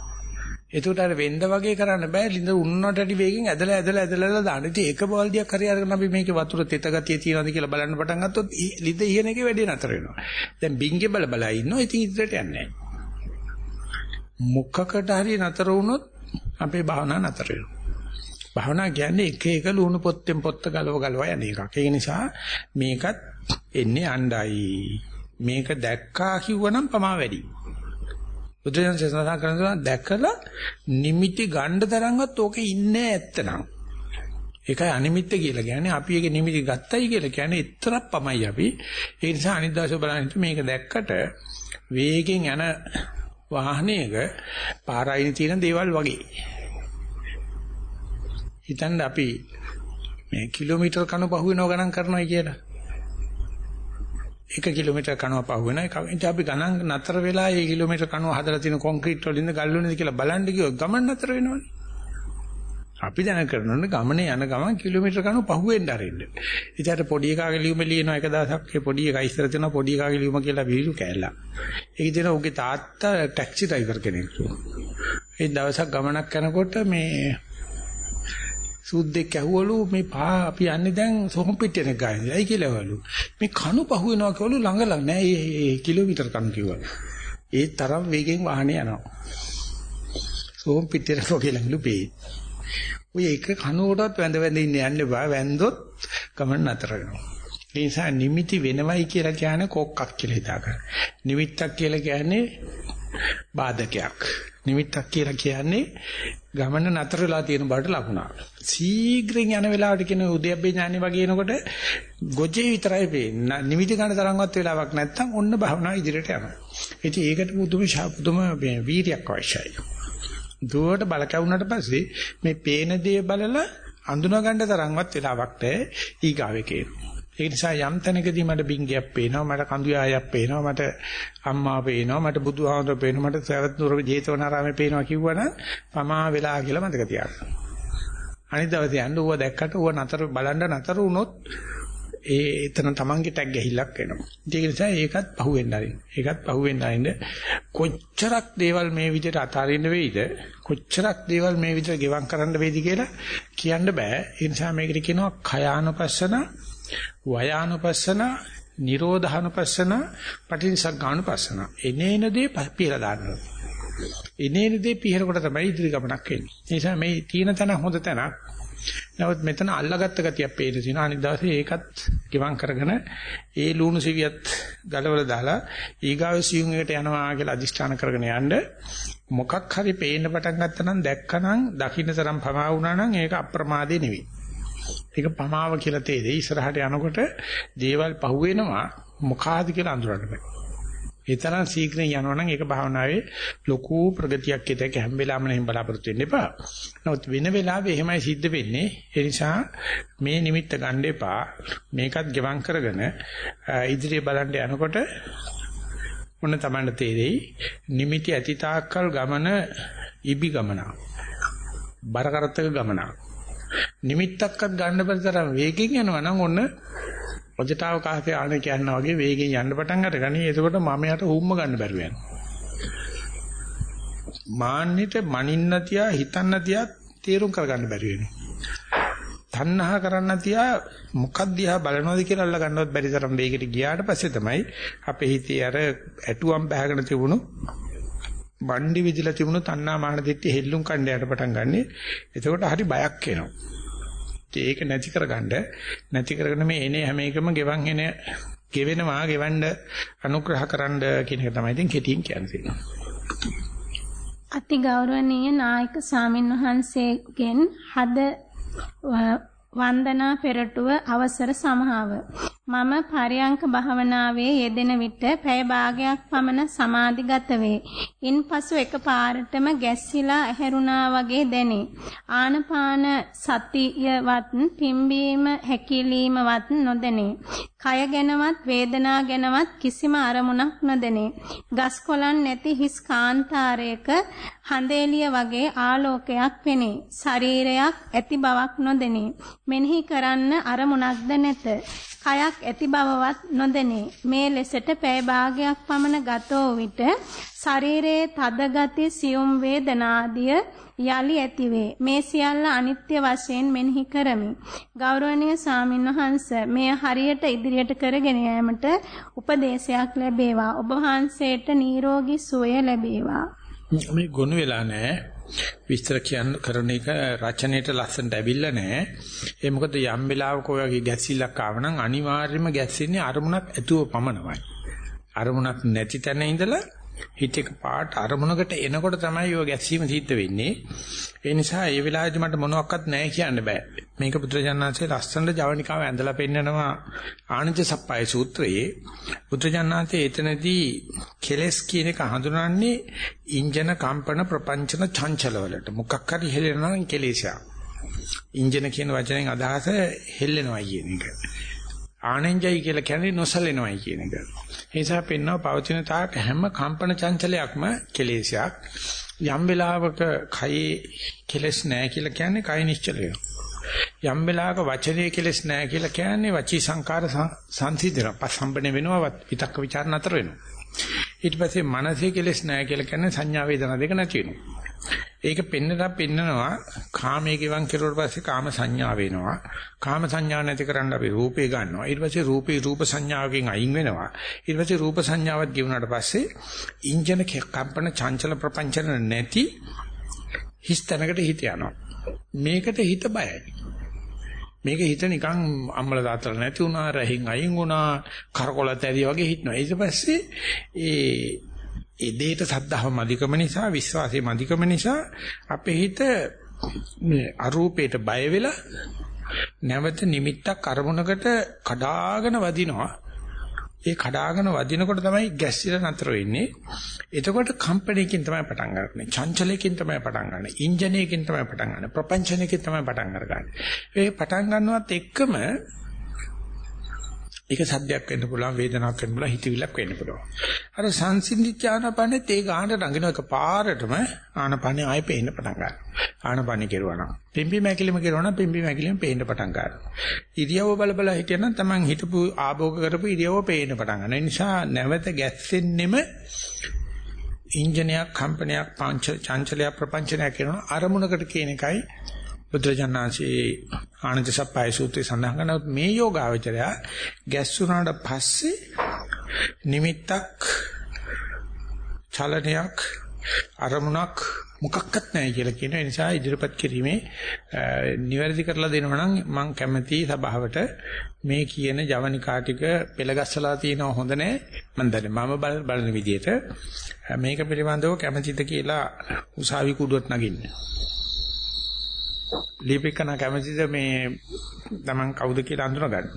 එතකොට අර වෙන්න වගේ කරන්න බෑ ලිඳ උන්නට ඇටි වේගෙන් ඇදලා ඇදලා ඇදලා දාන්න. ඉතින් එක බෝල්දියක් හරි අරගෙන අපි මේකේ වතුර තෙත ගතිය තියනවාද කියලා බලන්න පටන් ගත්තොත් ලිඳ ඉහන එකේ වැඩි නතර වෙනවා. දැන් බින්ගේ බල බල ඉන්නවා. ඉතින් ඉදිරියට යන්නේ නැහැ. මුඛකට හරි නතර වුණොත් අපේ භාවනාව නතර වෙනවා. භාවනා කියන්නේ එක එක ලුණු පොත්තෙන් පොත්ත ගලව ගලව යන එකක්. ඒ නිසා මේකත් එන්නේ අණ්ඩයි. මේක දැක්කා කිව්වනම් පමා වැඩි. බුදුරජාණන් සසඳා කරනවා දැකලා නිමිති ගන්න තරම්වත් ඕකේ ඉන්නේ ඇත්තනම්. ඒකයි අනිමිත්ත කියලා කියන්නේ අපි ඒක නිමිති ගත්තයි කියලා කියන්නේ එතරම් පමයි අපි. ඒ නිසා අනිත් දවසේ බලන්න මේක දැක්කට වේගෙන් යන වාහනයක පාරයින් තියෙන දේවල් වගේ. හිතන්න අපි මේ කිලෝමීටර් කණු පහුවෙනව ගණන් කරනවා කියලා. එක කිලෝමීටර් කනුව පහ වෙන එක. ඉතින් අපි ගණන් නතර වෙලා ඒ කිලෝමීටර් කනුව හදලා තියෙන කොන්ක්‍රීට් වලින්ද ගල් වලින්ද කියලා බලන්න ගියොත් ගමන් නතර වෙනවනේ. අපි දැන කරනොත් ගමනේ යන ගමන් කිලෝමීටර් කනුව පහ වෙන්න ආරෙන්න. ඉතින් අර පොඩි එකාගේ ලියුම ලියන එක දවසක් ඒ පොඩි එකා ඉස්සර තියෙන පොඩි එකාගේ ලියුම කියලා විහිළු කෑල්ලා. ඒක දින උගේ තාත්තා ටැක්සි ඩ්‍රයිවර් කෙනෙක්. ඒ දවසක් ගමනක් යනකොට මේ සුද්දෙක් ඇහුවලු මේ පා අපි යන්නේ දැන් සොහොන් පිටියන ගානේ. ඇයි කියලාවලු. මේ කණු පහ වෙනවා කියවලු ළඟ ළඟ නෑ ඒ කිලෝමීටර් කණු කිව්වා. ඒ තරම් වේගෙන් වාහනේ යනවා. සොහොන් පිටියන කොගෙලඟලු බේ. ඔය එක කනුවටත් වැඳ වැඳ ඉන්න යන්න බෑ වැන්දොත් ගමන් නතර වෙනවා. ඒ නිසා නිමිති වෙනවයි කියලා කියන්නේ කොක්කක් කියලා හිතා ගන්න. නිමිත්තක් කියලා කියන්නේ බාධකයක්. නිමිත්තක් කියලා කියන්නේ ගමන නතර වෙලා තියෙන බවට ලකුණක්. සීඝ්‍රයෙන් යන වෙලාවට කියන උද්‍යප්පේ ඥානෙ වගේ එනකොට ගොජේ විතරයි පේන්නේ. නිමිති ගන්න තරම්වත් වෙලාවක් නැත්තම් ඔන්න භවනා ඉදිරියට යනවා. ඉතින් ඒකට පුදුම පුදුම වීර්යයක් අවශ්‍යයි. දුවට බල කැවුනට පස්සේ මේ පේන දේ බලලා අඳුන ගන්න තරම්වත් වෙලාවක් නැහැ ඊගාවේ කියනවා. ඒ නිසා යම් තැනකදී මට බින්ගයක් පේනවා මට කඳු යායක් පේනවා මට අම්මා පේනවා මට බුදුහාමුදුර පේනවා මට සවැත්නුවර ජේතවනාරාමේ පේනවා කිව්වනම් පමා වෙලා කියලා මතක තියාගන්න. අනිත් දවසේ යන්න ඌව දැක්කට ඌව නතර බලන්න නතර වුණොත් ඒ එතන තමන්ගේ ටැග් ගහිල්ලක් එනවා. ඒක නිසා ඒකත් පහුවෙන්න ආරින්. ඒකත් පහුවෙන්න ආරින්න කොච්චරක් දේවල් මේ විදිහට අතාරින්න වෙයිද? කොච්චරක් දේවල් මේ විදිහට ගෙවම් කරන්න වෙයිද කියලා කියන්න බෑ. ඒ නිසා මේකට කියනවා khයානුපස්සන වයානුපස්සන, නිරෝධානුපස්සන, පටිනිසග්ගානුපස්සන. එනේන දේ පිහලා දානවා. එනේන දේ පිහරකොට තමයි ඉදිරි ගමනක් එන්නේ. ඒ නිසා මේ තීන තන හොඳ තැනක්. නමුත් මෙතන අල්ලගත්ත ගතියක් පේන තියෙනවා. අනිත් දවසේ ඒකත් ගෙවම් කරගෙන ඒ ලුණු සිවියත් ගලවලා දාලා ඊගාව සියුම් එකට යනවා කියලා අදිෂ්ඨාන කරගෙන යන්න මොකක් හරි පේන්න පටන් ගත්තා නම් දැක්කනම් දකින්න තරම් පමා වුණා නම් ඒක අප්‍රමාදේ නෙවෙයි. ඒක පමාව කියලා තේරෙයි. ඉස්සරහට යනකොට දේවල් පහුවෙනවා මොකාද කියලා අඳුරන්න බෑ. ඒ තරම් ශීඝ්‍රයෙන් යනවනම් ඒක භාවනාවේ ලොකු ප්‍රගතියක් ඇතක හැම වෙලාවෙම එහෙම බලාපොරොත්තු වෙන්න එපා. නමුත් වෙන වෙලාවෙ එහෙමයි සිද්ධ වෙන්නේ. ඒ නිසා මේ නිමිත්ත ගන්න එපා. මේකත් ගෙවම් කරගෙන ඉදිරිය බලන්න යනකොට මොන තමන්ට තේරෙයි නිමිති ඇතිතාක්කල් ගමන ඉබි ගමන. බර කරත්තක ගමනක්. නිමිත්තක්වත් ගන්න බැරි තරම් වේගෙන් යනවා නම් ඔන්න රජතාව කාසේ ආන කියනවා වගේ වේගෙන් යන්න පටන් අරගනි. එතකොට මම යට හුම්ම ගන්න බැරුව යනවා. මාන්නෙට මනින්න තියා හිතන්න තියා තීරුම් කරගන්න බැරි වෙනවා. තණ්හා කරන්න තියා මොකක්ද දිහා බලනවද කියලා අල්ල ගන්නවත් බැරි තරම් වේගෙට ගියාට පස්සේ තමයි අපේ හිතේ අර ඇටුවම් බහගෙන තිබුණු බණ්ඩි විදිලා තිබුණු තණ්හා මාන දෙට්ටි හෙල්ලුම් කණ්ඩ යට පටන් ගන්නෙ. එතකොට හරි බයක් එනවා. ඒක නැති කරගන්න නැති කරගෙන මේ එනේ හැම එකම ගෙවන් එන ගෙවෙනවා ගෙවන්න අනුග්‍රහ කරන්න කියන එක තමයි ඉතින් කෙටියෙන් කියන්නේ. අති ගෞරවනීය නායක සාමින් වහන්සේගෙන් හද වන්දනා පෙරටුව අවසර සමහාව මම පරයන්ක භාවනාවේ යෙදෙන විට පැය භාගයක් පමණ සමාධිගත වේ. ඉන්පසු එකපාරටම ගැස්සිලා ඇහැරුණා වගේ දැනේ. ආනපාන සතියවත් පිම්බීම හැකිලීමවත් නොදැනේ. කය ගැනවත් වේදනා ගැනවත් කිසිම අරමුණක් නොදැනේ. ගස් කොළන් නැති හිස් කාන්තාරයක හඳේලිය වගේ ආලෝකයක් පෙනේ. ශරීරයක් ඇති බවක් නොදැනේ. මෙනෙහි කරන්න අරමුණක්ද නැත. කයක් ඇති බවවත් නොදැනේ. මේ ලෙසට පැය භාගයක් පමණ ගත වූ විට ශරීරයේ තද ගති සියුම් වේදනාදිය යලි ඇතිවේ. මේ සියල්ල අනිත්‍ය වශයෙන් මෙනෙහි කරමි. ගෞරවනීය සාමින්වහන්ස මෙය හරියට ඉදිරියට කරගෙන යාමට උපදේශයක් ලැබේවා. ඔබ වහන්සේට නිරෝගී සුවය ලැබේවා. මේ ගොනු වෙලා නැහැ. විස්තර කියන්න කරන එක රචනයේට ලස්සනට ඇවිල්ලා නැහැ. ඒ මොකද යම් වෙලාවක ඔය වගේ ගැස්සිල්ලක් ආව නම් අනිවාර්යයෙන්ම ගැස්සෙන්නේ අරමුණක් ඇතුව පමණමයි. අරමුණක් නැති තැන ඉඳලා හිත එක පාට අරමුණකට එනකොට තමයි ඔය ගැස්සීම සිද්ධ වෙන්නේ. ඒ නිසා ඒ වෙලාවේදී මට මොනවත් නැහැ කියන්න බෑ. මේක බුදුරජාණන්සේ ලස්සනට ජවනිකාව ඇඳලා පෙන්නනවා ආනන්ද සප්පයි සූත්‍රයේ. බුදුරජාණන්සේ එතනදී කෙලස් කියන එක හඳුනන්නේ ඉන්ජන කම්පන ප්‍රපංචන චංචලවලට. මොකක් හරි හෙලෙනවා නම් කෙලෙසක්. ඉන්ජන කියන වචනෙන් අදහස හෙල්ලෙනවා කියන එක. ආනෙන්ජයි කියලා කියන්නේ නොසලෙනවයි කියන එක. ඒ නිසා පෙන්වව පවතින තාක් හැම කම්පන චංචලයක්ම කෙලෙසයක්. යම් වෙලාවක කයේ කෙලස් නැහැ කියලා කියන්නේ කය නිශ්චල වෙනවා. යම් වෙලාවක වචනේ කෙලස් නැහැ කියලා කියන්නේ වචී සංකාර සංසිඳන පසම්බනේ වෙනවා විතක්ක ਵਿਚාර නතර වෙනවා. ඊට පස්සේ මනසේ කෙලස් නැහැ කියලා කියන්නේ සංඥා වේදනා දෙක නැති වෙනවා. ඒක පෙන්නලා පෙන්නනවා කාමයේ ගිවන් කෙරුවට පස්සේ කාම සංඥා වෙනවා. කාම සංඥා නැති කරන්න අපි රූපේ ගන්නවා. ඊට පස්සේ රූපේ රූප සංඥාවකින් අයින් වෙනවා. ඊට පස්සේ රූප සංඥාවත් ගෙවුනාට පස්සේ ඉන්ජන කම්පන චංචල ප්‍රපංචන නැති හිස් තැනකට හිත යනවා. මේකට හිත බයයි. මේක හිත නිකන් අම්මල දාතල නැති වුණා, රහින් අයින් වුණා, කරකොලත් ඇරිය වගේ හිටනවා. ඊට පස්සේ ඒ ඒ දෙයට සද්ධාව මදිකම නිසා, විශ්වාසය මදිකම නිසා අපේ හිත මේ අරූපයට බය වෙලා නැවත නිමිත්තක් අරමුණකට කඩාගෙන වදිනවා. ඒ කඩාගෙන වදිනකොට තමයි ගැස්සිලා නතර වෙන්නේ. එතකොට කම්පණයකින් තමයි පටන් ගන්නන්නේ. චංචලයකින් තමයි පටන් ගන්න. ඉන්ජිනේකින් තමයි පටන් ගන්න. ප්‍රපංචනයකින් තමයි පටන් අරගන්නේ. ඒ පටන් ගන්නවත් එක්කම ඒක සද්දයක් වෙන්න පුළුවන් වේදනාවක් වෙන්න පුළුවන් හිතවිල්ලක් වෙන්න පුළුවන්. අර සංසිඳිච්ච ආනපනෙත් ඒ ගානට රඟින එක පාරටම ආනපනෙ ආයෙ පේන්න පටන් ගන්නවා. ආනපනෙ කෙරුවා නම් පිම්බි මැකිලිම කෙරුවා නම් පිම්බි මැකිලිම පේන්න පටන් ගන්නවා. ඉරියව්ව බල බල හිටියනම් Taman හිතපු ආභෝග කරපු ඉරියව්ව පේන්න පටන් ගන්නවා. ඒ නිසා නැවත ගැස්සෙන්නෙම ඉන්ජිනයක් කම්පනයක් පංච චංචලයක් ප්‍රපංචනයක් කරන අරමුණකට කියන එකයි බුද්ධජනනාංශේ ආනන්ද සප්පයි සූත්‍රයේ සඳහන් කරනවා. මේ යෝගාවචරය ගැස්සුනාට පස්සේ නිමිත්තක් චලනයක් අරමුණක් මොකක්වත් නැහැ කියලා කියන නිසා ඉදිරිපත් කිරීමේ නිවැරදි කරලා දෙනවා නම් මම කැමැති සභාවට මේ කියන ජවනිකා ටික පෙළගස්සලා තියෙනව හොඳ නැහැ මම දන්නේ මම බලන විදිහට මේක පිළිබඳව කැමැතිද කියලා උසාවි කුඩුවට නගින්න. ලිපිකන කැමතිද මේ Taman කවුද කියලා අඳුනගන්න.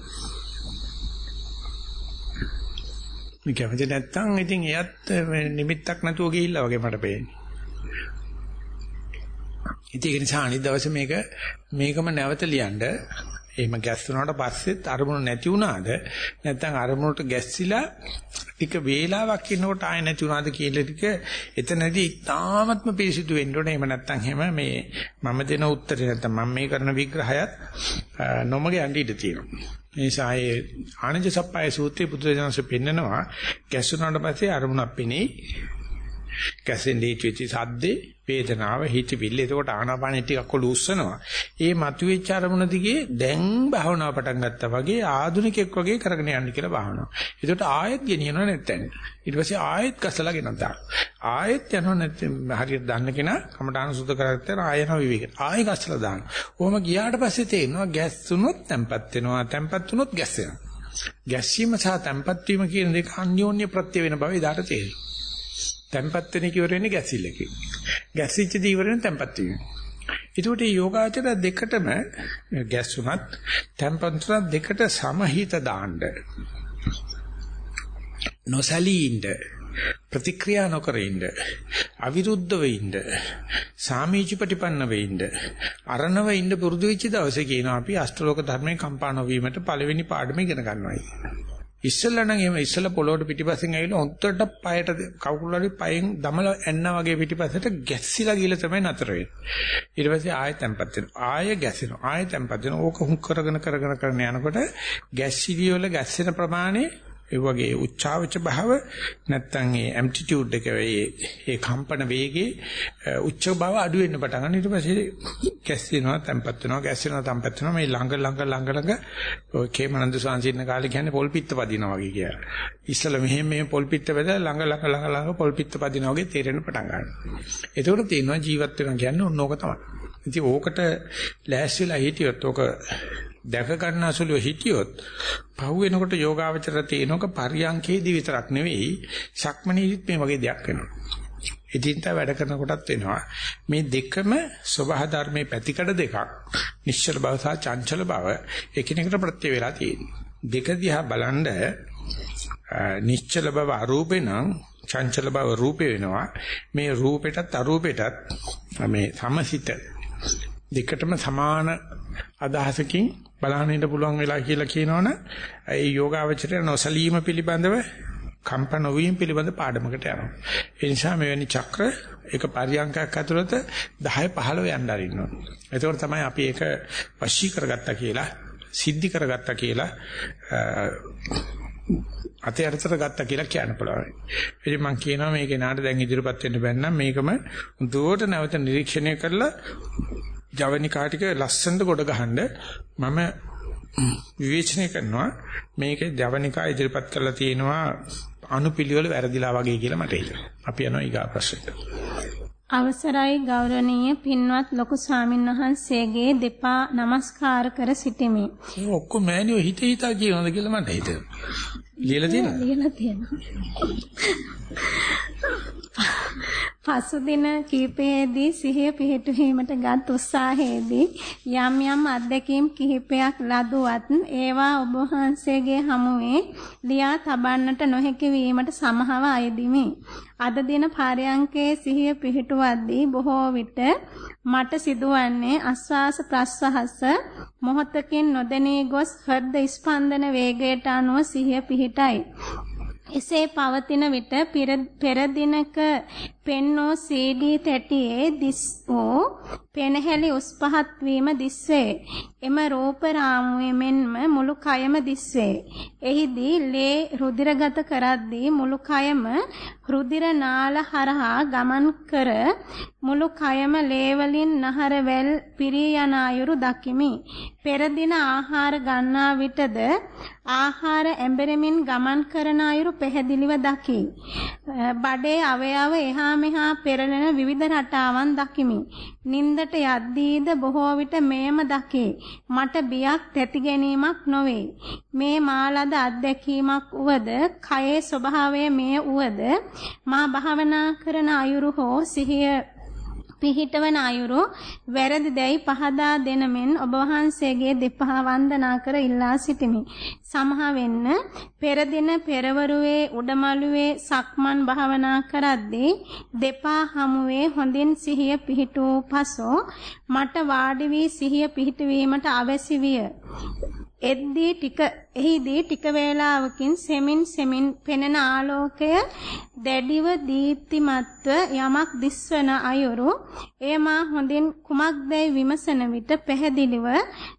මේ කැමති නැත්තම් ඉතින් එයත් නිමිත්තක් නැතුව ගිහිල්ලා වගේ මට පේන්නේ. ඉතින් ඒ නිසා අනිත් දවසේ මේක මේකම නැවත ලියන්න එහෙම ගැස්සුනාට පස්සෙත් අරමුණ නැති වුණාද? නැත්නම් අරමුණට ගැස්සිලා ටික වේලාවක් ඉන්නකොට ආය නැති වුණාද කියලා ටික එතනදී ඉතාමත්ම පිරිසිදු වෙන්න ඕනේ. එහෙම නැත්නම් එහෙම මේ මම දෙන උත්තරේ නැත්නම් මම මේ කරන විග්‍රහයත් නොමග යන්න ඉඩ තියෙනවා. ඒ නිසා ඒ ආනන්ද සප්පයි සූත්‍රයේ පුදුරජනස පෙන්නනවා. ගැස්සුනාට පස්සේ අරමුණක් පෙනේ. කැසෙන් දීච්ච සද්දේ වේදනාව හිතවිල්ල එතකොට ආනාපානෙ ටිකක් ඔලුස්සනවා ඒ මතුවෙච්ච අරමුණ දිගේ දැන් භාවනාව පටන් ගත්තා වගේ ආදුනිකෙක් වගේ කරගෙන යන්න කියලා භාවනාව. එතකොට ආයෙත් ගෙනියනවා නැත්නම් ඊට පස්සේ ආයෙත් කසලා ගෙනත් දාන. ආයෙත් යනවා නැත්නම් හරියට දන්න කෙනා කමඨාන සුද්ධ කරගත්තා ආයෙන විවේක. ආයෙ කසලා දාන. කොහොම ගියාට පස්සේ තේරෙනවා ගැස්සුනොත් තැම්පත් වෙනවා තැම්පත් වුනොත් ගැස්සෙනවා. ගැස්සීම සහ තැම්පත් වීම කියන දෙක අන්‍යෝන්‍ය ප්‍රත්‍ය වෙන බව එදාට තේරෙනවා. තැම්පත් වෙන කිවර වෙන්නේ ගැසිල්ලකින්. ගැසිච්ච දී ඉවර වෙන තැම්පත් වීම. ඒකට මේ යෝගාචර දෙකටම ගැස්සුණත් තැම්පත් දෙකට සමහිත දාන්න. නොසලී ඉන්න ප්‍රතික්‍රියා නොකර ඉන්න අවිරුද්ධව ඉන්න සාමීච ප්‍රතිපන්න වෙන්න අරණව ඉන්න පුරුදු වෙච්ච දවසේ කියනවා අපි අෂ්ටලෝක ධර්මයේ කම්පා නොවීමට පළවෙනි පාඩම ඉගෙන ගන්නවායි ඉස්සෙල්ලා නම් එහෙම ඉස්සෙල්ලා පොළොවට පිටිපස්සෙන් ඇවිල්ලා හොන්දට පයට කකුල් වලින් පයෙන් දමලා එන්න වගේ පිටිපස්සට ගැස්සිලා ගිහලා තමයි නතර වෙන්නේ. ඊට පස්සේ ආයෙ තැම්පත් වෙනවා. ආයෙ ගැසෙනවා. ආයෙ තැම්පත් වෙනවා. ඕක හුක් කරගෙන කරගෙන කරගෙන යනකොට ගැස්සිලි වල ගැස්සෙන ප්‍රමාණය ඒ වගේ උච්චාවච භාව නැත්තම් ඒ ඇම්ප්ලිටියුඩ් එක ඒ ඒ කම්පන වේගයේ උච්ච බව අඩු වෙන්න පටන් ගන්න ඊට පස්සේ කැස්සෙනවා තැම්පත් වෙනවා කැස්සෙනවා තැම්පත් වෙනවා මේ ළඟ ළඟ ළඟ ළඟ ඔය කේමනන්ද සාංශින්න කාලේ කියන්නේ පොල් පිට පදිනවා වගේ කියලා. ඉස්සලා මෙහෙම මෙහෙම පොල් පිට වැදලා ළඟ ළඟ ළඟ ළඟ පොල් පිට පදිනවා වගේ තේරෙන්න පටන් ගන්නවා. ඒකෝට තියෙනවා ජීවත් වෙනවා කියන්නේ ඔන්න ඕක තමයි. ඉතින් ඕකට ලෑස්තිලා හිටියොත් ඕක දැක ගන්න අසුලව හිටියොත් පහු වෙනකොට යෝගාවචර තේනක පරියංකේදී විතරක් නෙවෙයි සක්මනීදිත් මේ වගේ දෙයක් වෙනවා. එදින්දා වැඩ කරනකොටත් වෙනවා. මේ දෙකම සබහා ධර්මයේ පැතිකඩ දෙකක්. නිශ්චල බව සහ චංචල බව එකිනෙකට ප්‍රත්‍ය වේලා තියෙනවා. දෙක දිහා බලනද නිශ්චල බව අරූපේ නම් චංචල බව රූපේ වෙනවා. මේ රූපෙටත් අරූපෙටත් මේ සමසිත දෙකටම සමාන අදහසකින් බලන්න ඉන්න පුළුවන් වෙලා කියලා කියනවනේ ඒ යෝගාවචරය නොසලීම පිළිබඳව කම්පන වීම පිළිබඳ පාඩමකට යනවා. ඒ නිසා මෙවැනි චක්‍ර එක පරියන්කයක් ඇතුළත 10 15 යන්න අරින්න ඕනේ. ඒකෝර තමයි අපි ඒක වශී කරගත්තා කියලා, සිද්ධි කරගත්තා කියලා අතේ අරතර ගත්තා කියලා කියන්න පුළුවන්. ඉතින් මම කියනවා මේකේ නාට දැන් ඉදිරියපත් වෙන්න බැන්නම් මේකම දුවට නැවත නිරීක්ෂණය කරලා ජවනිකා ටික ලස්සනට ගොඩ ගහන්න මම විවේචනය කරනවා මේකේ ජවනිකා ඉදිරිපත් කරලා තියෙනවා අනුපිළිවෙල වැරදිලා වගේ කියලා මට හිතෙනවා. අපි යනවා ඊගා ප්‍රශ්නෙට. අවසරයි ගෞරවනීය පින්වත් ලොකු ස්වාමින්වහන්සේගේ දෙපා নমස්කාර කර සිටිමි. ඔක්කොම මෑණියෝ හිත හිතා කියනවාද කියලා මට හිතෙනවා. ලියලා තියෙනවද? ලියලා තියෙනවා. පසුදින කිහිපයේදී සිහිය පිහිටුවීමට ගත් උත්සාහයේදී යම් යම් අත්දැකීම් කිහිපයක් ලදුවත් ඒවා ඔබ වහන්සේගේ හමුවේ ලියා තබන්නට නොහැකි වීමට සමහව අයදිමි. අද දින පාරයන්කේ සිහිය පිහිටුවද්දී බොහෝ විට මට සිදුවන්නේ අස්වාස ප්‍රස්වාස මොහොතකින් නොදැනී ගොස් හෘද ස්පන්දන වේගයට අනුව සිහිය පිහිටයි. එසේ පවතින විට පෙර දිනක පෙන්නෝ CD තැටියේ දිස් වූ පෙනහැලි උස් පහත් වීම දිස්වේ. එම රූප රාමුවේ මෙන්ම මුළු කයම දිස්වේ. එහිදී ලේ රුධිරගත කරද්දී මුළු කයම රුධිර නාල හරහා ගමන් කර මුළු කයම ලේ වලින් නහර වැල් පිරී යන අයුරු දකිමි. පෙර දින ආහාර ගන්නා විටද ආහාර ඇඹරෙමින් ගමන් කරන අයුරු පැහැදිලිව දකි. බඩේ අවයව එහා මෙහා පෙරලෙන විවිධ රටාවන් දකිමි. නින්දට යද්දීද බොහෝ විට මෙයම දකි. මට බියක් තැති ගැනීමක් නොවේ. මේ මාලද අත්දැකීමක් උවද, කයේ ස්වභාවය මේ උවද, මා භාවනා කරන අයුරු හෝ සිහිය පිහිටවන අයුරු වැරදි දැයි පහදා දෙන මෙන් ඔබ වහන්සේගේ දෙපා වන්දනා කර ඉල්ලා සිටිමි. සමහ වෙන්න පෙර දින පෙරවරුවේ උඩමළුවේ සක්මන් භාවනා කරද්දී දෙපා හමුවේ හොඳින් සිහිය පිහිටූ පසු මට වාඩි වී සිහිය පිහිටවීමට අවැසි විය. එද්දී ටික එහිදී ටික වේලාවකින් සෙමින් සෙමින් පෙනෙන ආලෝකය දැඩිව දීප්තිමත්ව යමක් දිස්වන අයුරු එය මා හොඳින් කුමක්දයි විමසන විට පැහැදිලිව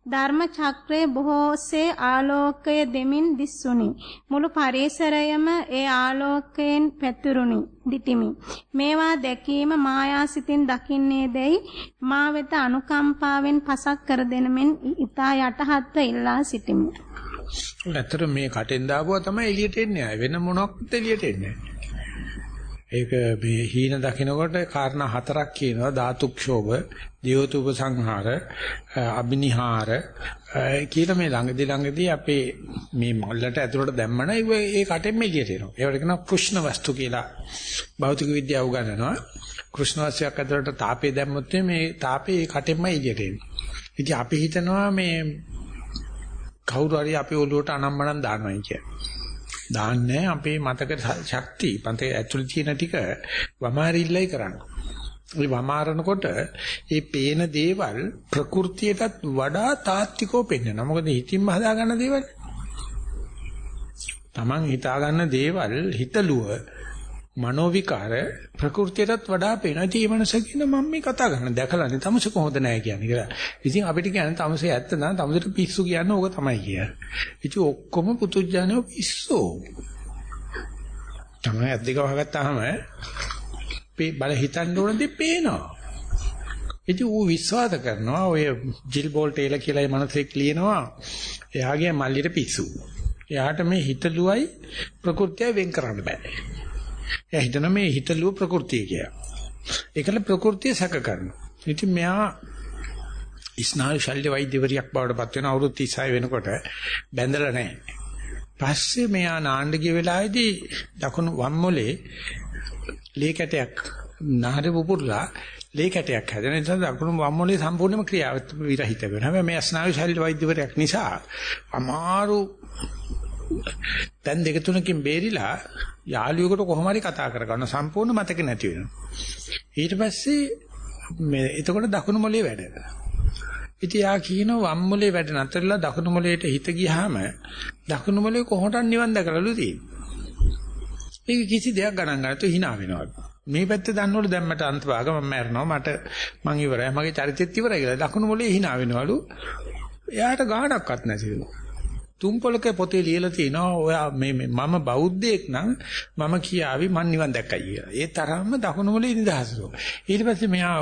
ධර්ම චක්‍රයේ බොහෝසේ ආලෝකය දෙමින් දිස්සුනි මුළු පරිසරයම ඒ ආලෝකයෙන් පැතුරුනි දිටිමි. මේවා දැකීම මායාසිතින් දකින්නේදයි මා වෙත අනුකම්පාවෙන් පසක් කර දෙනමෙන් ඊතා යටහත්ව ඉල්ලා සිටිමි. ඇත්තට මේ කටෙන් දාපුවා තමයි එළියට එන්නේ. වෙන මොනක්වත් එළියට එන්නේ ඒක මේ හීන දකින්නකොට කාරණා හතරක් කියනවා ධාතුක්ෂෝභ, දියෝතුප සංහාර, අබිනිහාර කියලා මේ ළඟදී ළඟදී අපේ මේ මල්ලට ඇතුළට දැම්මම ඒ කටෙන් එළියට එනවා. ඒවට කියනවා කෘෂ්ණ වස්තු කියලා භෞතික විද්‍යාව උගන්වනවා. කෘෂ්ණ වස්තුවක් ඇතුළට තාපේ දැම්මොත් මේ තාපේ ඒ කටෙන්ම එළියට එන්නේ. ඉතින් අපි හිතනවා මේ කවුරු හරි අපේ ඔළුවට අනම්මනම් දානවා කියන්නේ. දාන්නේ අපේ මතක ශක්තිය, පන්තේ ඇතුළේ තියෙන ටික වමාරිල්ලයි කරන්නේ. ඒ වමාරනකොට මේ පේන දේවල් ප්‍රകൃතියටත් වඩා තාත්විකව පෙන්වනවා. මොකද හිතින්ම හදාගන්න දේවල්. Taman හිතාගන්න දේවල් හිතලුව මනෝ විකාර ප්‍රകൃතියටත් වඩා පේනවා. ඉතින් මේ මනස කියන මම මේ කතා කරන දැකලානේ තමස කොහොමද නැහැ කියන්නේ කියලා. ඉතින් අපිට කියන්නේ තමසේ ඇත්ත නම් තමසට පිස්සු කියන්නේ ඕක තමයි කියන්නේ. ඉතින් ඔක්කොම පුතුජානෝ පිස්සු. තමයි අද්දික වහගත්තාම බල හිතන්න ඕන දේ පේනවා. ඉතින් ඌ විශ්වාස කරනවා ඔය ජිල් බෝල් ටේලර් කියලා මේ මනසෙක් ලියනවා. එයාගේ මල්ලිට පිස්සු. එයාට මේ හිතලුවයි ප්‍රകൃතිය වෙන් කරන්න බෑ. එයා හිතන මේ හිතලුව ප්‍රകൃතිය කියලා. ඒකල ප්‍රകൃතිය සැක කරනවා. ඉතින් මෙයා ස්නායු ශල්‍ය වෛද්‍යවරියක් බවට පත් වෙන අවුරුදු 36 වෙනකොට බැඳලා නැහැ. පස්සේ මෙයා නාන්න ගිය වෙලාවේදී දකුණු වම් මොලේ ලේ කැටයක් නහර පුපුරලා ලේ කැටයක් හැදෙන නිසා දකුණු වම් මොලේ සම්පූර්ණයෙන්ම ක්‍රියාව විරහිත වෙනවා. හැබැයි මේ ස්නායු ශල්‍ය වෛද්‍යවරයෙක් නිසා අමාරු දැන් දෙක තුනකින් බේරිලා යාළුවෙකුට කොහොම හරි කතා කරගන්න සම්පූර්ණ මතක නැති වෙනවා. ඊට පස්සේ මේ එතකොට දකුණු මොලේ වැඩ. ඉතින් යා කියනවා වම් මොලේ වැඩ නැතරලා දකුණු මොලේට හිත ගියාම දකුණු මොලේ කොහොමද නිවන් දැකලාලු තියෙන්නේ. ඒක කිසි දෙයක් ගණන් ගන්න තු hina වෙනවා. මේ පැත්තේ දන්නවලු දැන් මට අන්ත භාග මම මැරෙනවා මට මං ඉවරයි මගේ චරිතෙත් ඉවරයි කියලා දකුණු මොලේ hina වෙනවලු. එයාට ගාණක්වත් නැතිලු. තුන් පොලක පොතේ ලියලා තිනවා ඔයා මේ මම බෞද්ධයෙක් නම් මම කියාවි මං නිවන් දැක්කයි කියලා. ඒ තරම්ම දකුණු මොලේ නිදහසලු. ඊට පස්සේ මෙයා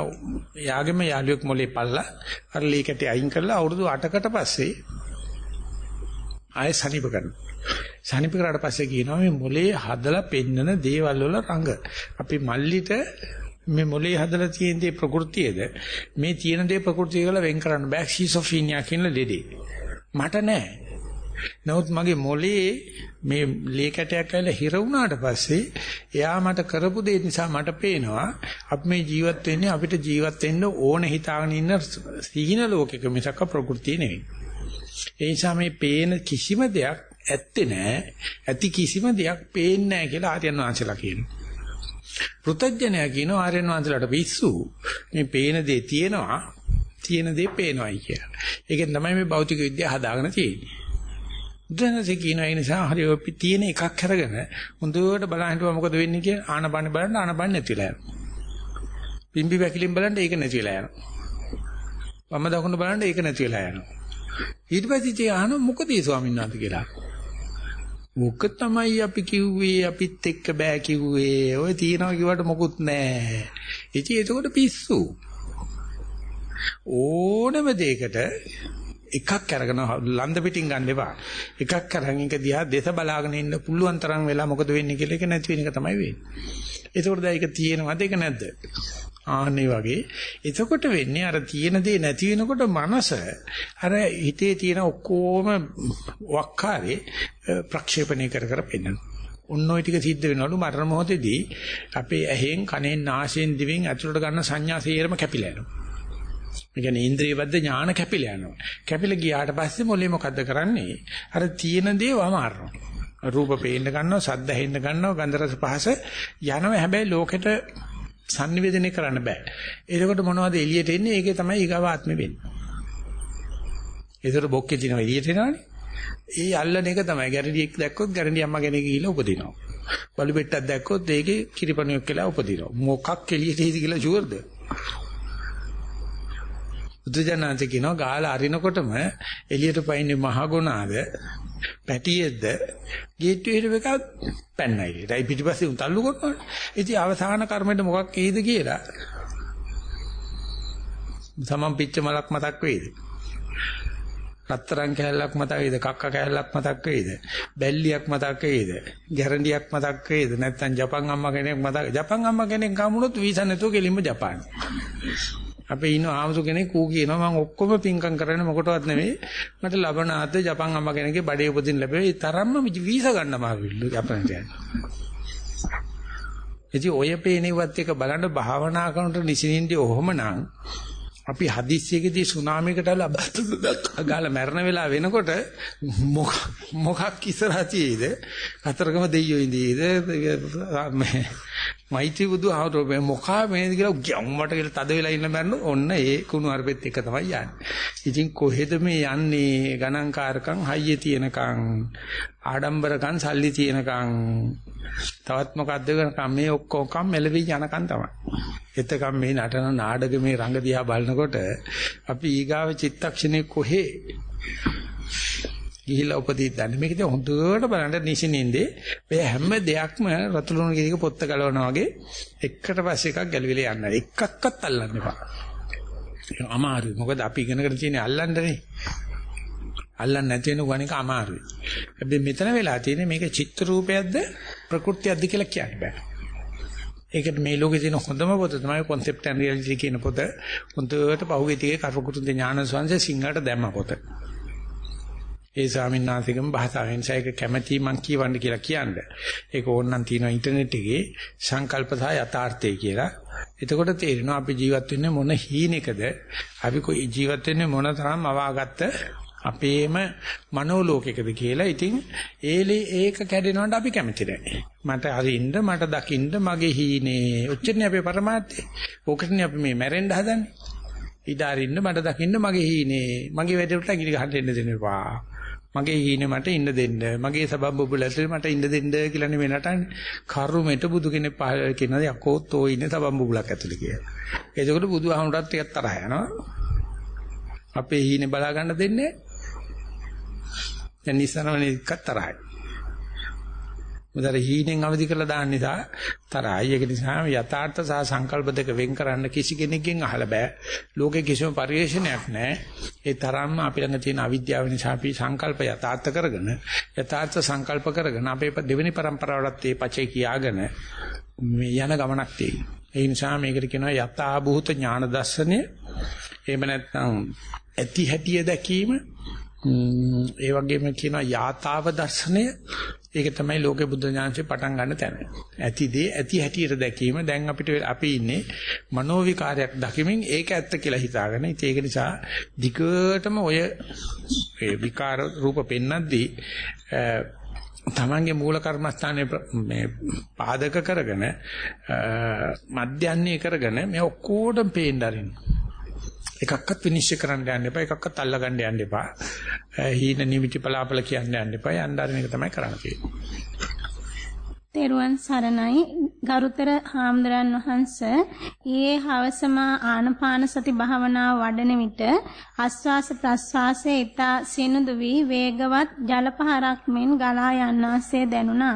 යාගෙම යාළුවෙක් මොලේ පල්ලා අර ලීකට අයින් කරලා අවුරුදු 8කට පස්සේ ආයෙ සනීප කරනවා. සනීප කරාට පස්සේ කියනවා මේ මොලේ හදලා පෙන්නන දේවල් වල රඟ. අපි මල්ලිට මේ මොලේ හදලා තියෙන දේ ප්‍රകൃතියද මේ තියෙන දේ ප්‍රകൃතිය කියලා වෙන් කරන්න බෑ ෂිසොෆීනියා කියන ලෙඩේ. මට නෑ. නමුත් මගේ මොලේ මේ ලේ කැටයක් ඇවිල්ලා හිර වුණාට පස්සේ එයා මට කරපු දේ නිසා මට පේනවා අපි මේ ජීවත් වෙන්නේ අපිට ජීවත් වෙන්න ඕන හිතාගෙන ඉන්න සීන ලෝකෙක මිසක ප්‍රകൃතිය නෙවෙයි. ඒ නිසා මේ පේන කිසිම දෙයක් ඇත්තේ නෑ. ඇති කිසිම දෙයක් පේන්නේ නෑ කියලා ආර්යයන් වහන්සේලා කියනවා. පෘතජ්ජනයා කියනවා ආර්යයන් වහන්සේලාට පිස්සු. මේ පේන දේ තියෙනවා, තියෙන දේ පේනවායි කියලා. ඒකෙන් තමයි මේ භෞතික විද්‍යාව හදාගෙන තියෙන්නේ. බුදුන්සේ කියන ඒ නිසා හරි ඔපි තියෙන එකක් අරගෙන හොඳට බලන් හිටුවා මොකද වෙන්නේ කියලා ආනපන බලන්න ආනපන නැතිලා යනවා. පිම්බි වැකිලින් බලන්න ඒක නැතිලා යනවා. වම දකුණ බලන්න ඒක නැතිලා යනවා. ඊට පස්සේ ඉතින් අහන මොකද ඒ ස්වාමීන් වහන්සේ කියලා. මොක තමයි අපි කිව්වේ අපිත් එක්ක බෑ කිව්වේ. ඔය තියනවා කිව්වට මොකුත් නෑ. ඉතින් ඒකෝට පිස්සු. ඕනම දෙයකට එකක් අරගෙන ලන්ද පිටින් ගන්න එපා. එකක් අරන් එක දිහා දෙස බලාගෙන ඉන්න පුළුවන් තරම් වෙලා මොකද වෙන්නේ කියලා එක නැති වෙන එක තමයි වෙන්නේ. ඒකෝට දැන් ඒක තියෙනවද ඒක නැද්ද? ආන්නේ වගේ. එතකොට වෙන්නේ අර තියෙන දේ නැති වෙනකොට මනස අර හිතේ තියෙන ඔක්කොම වක්කාරේ ප්‍රක්ෂේපණය කර කර පෙන්නනවා. ඔන්න ඔය ටික සිද්ධ වෙනවලු මරණ මොහොතේදී අපේ ඇහෙන් කනෙන් නාසයෙන් දිවෙන් ඇතුළට ගන්න සංඥා සේරම කැපිලා යනවා. ඒ කියන්නේ ඉන්ද්‍රිය බද්ධ ඥාන කැපිලා යනවා. කැපිලා ගියාට පස්සේ මොලේ මොකද්ද කරන්නේ? අර තියෙන දේ වමාරනවා. රූප පේන්න ගන්නවා, සද්ද හෙන්න ගන්නවා, ගන්ධ රස පහස යනවා. හැබැයි ලෝකෙට sannivedana කරන්න බෑ. එතකොට මොනවද එළියට එන්නේ? ඒකේ තමයි ඊගාව ආත්මෙ වෙන්නේ. ඒතර බොක්කේ දිනවා එළියට එනවනේ. ඒ අල්ලන එක තමයි ගැරඩියෙක් දැක්කොත් ගැරඩි අම්මා කෙනෙක් ගිහිල්ලා උපදිනවා. බලු පෙට්ටක් දැක්කොත් ඒකේ කිරිපණුවක් කියලා උපදිනවා. මොකක් එළියට එයිද කියලා ෂුවර්ද? බුදුජානන්ත කියනවා ගාලා අරිනකොටම එළියට පයින්නේ මහගුණාද පැටියෙද්ද ගේට්ටුවේ හිටව එක පැන්නයි. ඒයි පිටිපස්සේ උන් තල්ලු කරනවා. ඉතින් අවසාන කර්මෙට මොකක් එයිද කියලා සමම් පිච්ච මලක් මතක් වෙයිද? රත්තරන් කෑල්ලක් මතක් වෙයිද? කක්ක කෑල්ලක් මතක් වෙයිද? බැල්ලියක් මතක් වෙයිද? ගැරන්ඩියක් මතක් වෙයිද? නැත්නම් ජපන් අම්මා කෙනෙක් මතක්. ජපන් අම්මා කෙනෙක් ගමුණොත් වීසා නැතුව ගෙලින්ම ජපාන. අපේ ඉන්න ආමසු කෙනෙක් ඌ කියනවා මම ඔක්කොම පින්කම් කරන්නේ මොකටවත් නෙවෙයි මට ලබනාත් ජපන් අම්මා කෙනෙක්ගේ බඩේ උපදින්න ලැබෙයි ඒ තරම්ම වීසා ගන්න අමාරුයිලු ජපානට යන්න. ඉතින් ඔය පේනවත් එක බලන්න භාවනා කරනට නිසින්ින්දී ඔහොමනම් අපි හදිස්සියකදී සුනාමියකට ගාලා මැරෙන වෙලාව වෙනකොට මොක මොකක් ඉස්සරහ තියෙයිද? කතරගම දෙයියෝ ඉඳීද? මෛත්‍රී බුදුහාමරෝ මේ මොකා මේද කියලා ගැම්මට කියලා තද වෙලා ඉන්න බෑනු ඔන්න ඒ කුණු අරපෙත් එක තමයි යන්නේ. ඉතින් කොහෙද මේ යන්නේ ගණන්කාරකම් හයියේ තියනකම් ආඩම්බරකම් සල්ලි තියනකම් තවත් මොකද්ද කරනකම් මේ ඔක්කොම මෙලවි යනකම් තමයි. එතකම් මේ නටන නාඩගමේ රංග දිහා බලනකොට අපි ඊගාව චිත්තක්ෂණේ කොහේ ගිහිලා උපදීත් දන්නේ. මේක ඉතින් හොඳට බලන්න නිසිනින්දේ මේ හැම දෙයක්ම රතුළුණු ගිහික පොත්ත ගලවනවා වගේ එකට පස්සේ එකක් ගැලවිලා යනවා. එකක්වත් අල්ලන්න එපා. අමාරුයි. මොකද අපි ඉගෙනගෙන තියෙන්නේ අල්ලන්නනේ. අල්ලන්න නැති වෙන ගණක අමාරුයි. හැබැයි මෙතන වෙලා තියෙන්නේ මේක චිත්ත රූපයක්ද ප්‍රകൃතියක්ද කියලා කියන්න බෑ. ඒකට මේ ලෝකේ තියෙන හොඳම පොත තමයි concept and reality කියන පොත. හොඳට පහුගිය තියේ කර්මකුතුන් ඥාන සංසය සිංහලට දැම්ම පොත. ඒ ස්වාමීන් වහන්සේගම භාෂාවෙන් සයක කැමැති මං කියවන්න කියලා කියන්නේ. ඒක ඕනනම් තියෙනවා ඉන්ටර්නෙට් එකේ සංකල්ප සහ යථාර්ථය කියලා. එතකොට තේරෙනවා අපි ජීවත් වෙන්නේ මොන හීනෙකද? අපි කොයි ජීවත් වෙන්නේ මොන තරම් අවාගත්ත අපේම මනෝලෝකයකද කියලා. ඉතින් ඒලේ ඒක කැඩෙනවට අපි කැමති නැහැ. මට හරින්න මට දකින්න මගේ හීනේ. ඔච්චරනේ අපේ પરමාර්ථය. ඕකටනේ අපි මේ මැරෙන්න හදන්නේ. ඉදාරින්න මට දකින්න මගේ හීනේ. මගේ වැඩේට අගිලි ගහන්න දෙන්න දෙන්න එපා. මගේ හීනේ මට ඉන්න දෙන්න. මගේ සබම් බබුලට මට ඉන්න දෙන්න කියලා නෙමෙයි නටන්නේ. කරුමෙට බුදු කෙනෙක් පහල කියනවා යකෝ තෝ ඉන්නේ සබම් බබුලක් ඇතුලේ කියලා. එතකොට බුදුහාමුදුරත් ටිකක් තරහ යනවා. අපේ හීනේ බලා ගන්න දෙන්නේ. දැන් නිසනවනේ එකක් තරහයි. මොදර හීනෙන් අවදි කරලා දාන්න නිසා තරහයි. ඒක නිසා යථාර්ථ සහ සංකල්ප දෙක වෙන් කරන්න කිසි කෙනෙක්ගෙන් අහලා බෑ. ලෝකේ කිසිම පරිශ්‍රණයක් නැහැ. ඒ තරම්ම අපි ළඟ තියෙන අවිද්‍යාව නිසා අපි සංකල්ප යථාර්ථ කරගෙන යථාර්ථ සංකල්ප කරගෙන අපේ දෙවෙනි પરම්පරාවටත් මේ පචේ කියාගෙන මේ යන ගමනක් තියෙනවා. ඒ නිසා මේකට කියනවා යථා භූත ඥාන දර්ශනය. එහෙම නැත්නම් ඇති හැටිය දැකීම. ඒ වගේම කියනවා යථාව දර්ශනය. ඒක තමයි ලෝකේ බුද්ධ ඥානසේ පටන් ගන්න තැන. ඇති දේ ඇති හැටියට දැකීම. දැන් අපිට අපි ඉන්නේ මනෝ විකාරයක් දකිමින් ඒක ඇත්ත කියලා හිතාගෙන. ඉතින් ඒක නිසා දිගටම ඔය විකාර රූප පෙන්නද්දී තමන්ගේ මූල කර්මස්ථානයේ මේ පාදක කරගෙන මධ්‍යන්නේ කරගෙන මේ ඔක්කොටම පේන්න අරින්න. එකක්වත් විනිශ්චය කරන්න යන්න එපා එකක්වත් අල්ලගන්න යන්න එපා. හීන නිමිති පලාපල කියන්න යන්න එපා. යන්න අරින එක තමයි කරන්න තියෙන්නේ. තෙරුවන් සරණයි ගරුතර හාමුදුරන් වහන්ස ඊයේ හවසම ආනපාන සති භාවනාව වඩන විට ආස්වාස ප්‍රස්වාසයේ ඊතා සිනුදු වී වේගවත් ජලපහරක් මෙන් ගලා යන්නාසේ දැනුණා.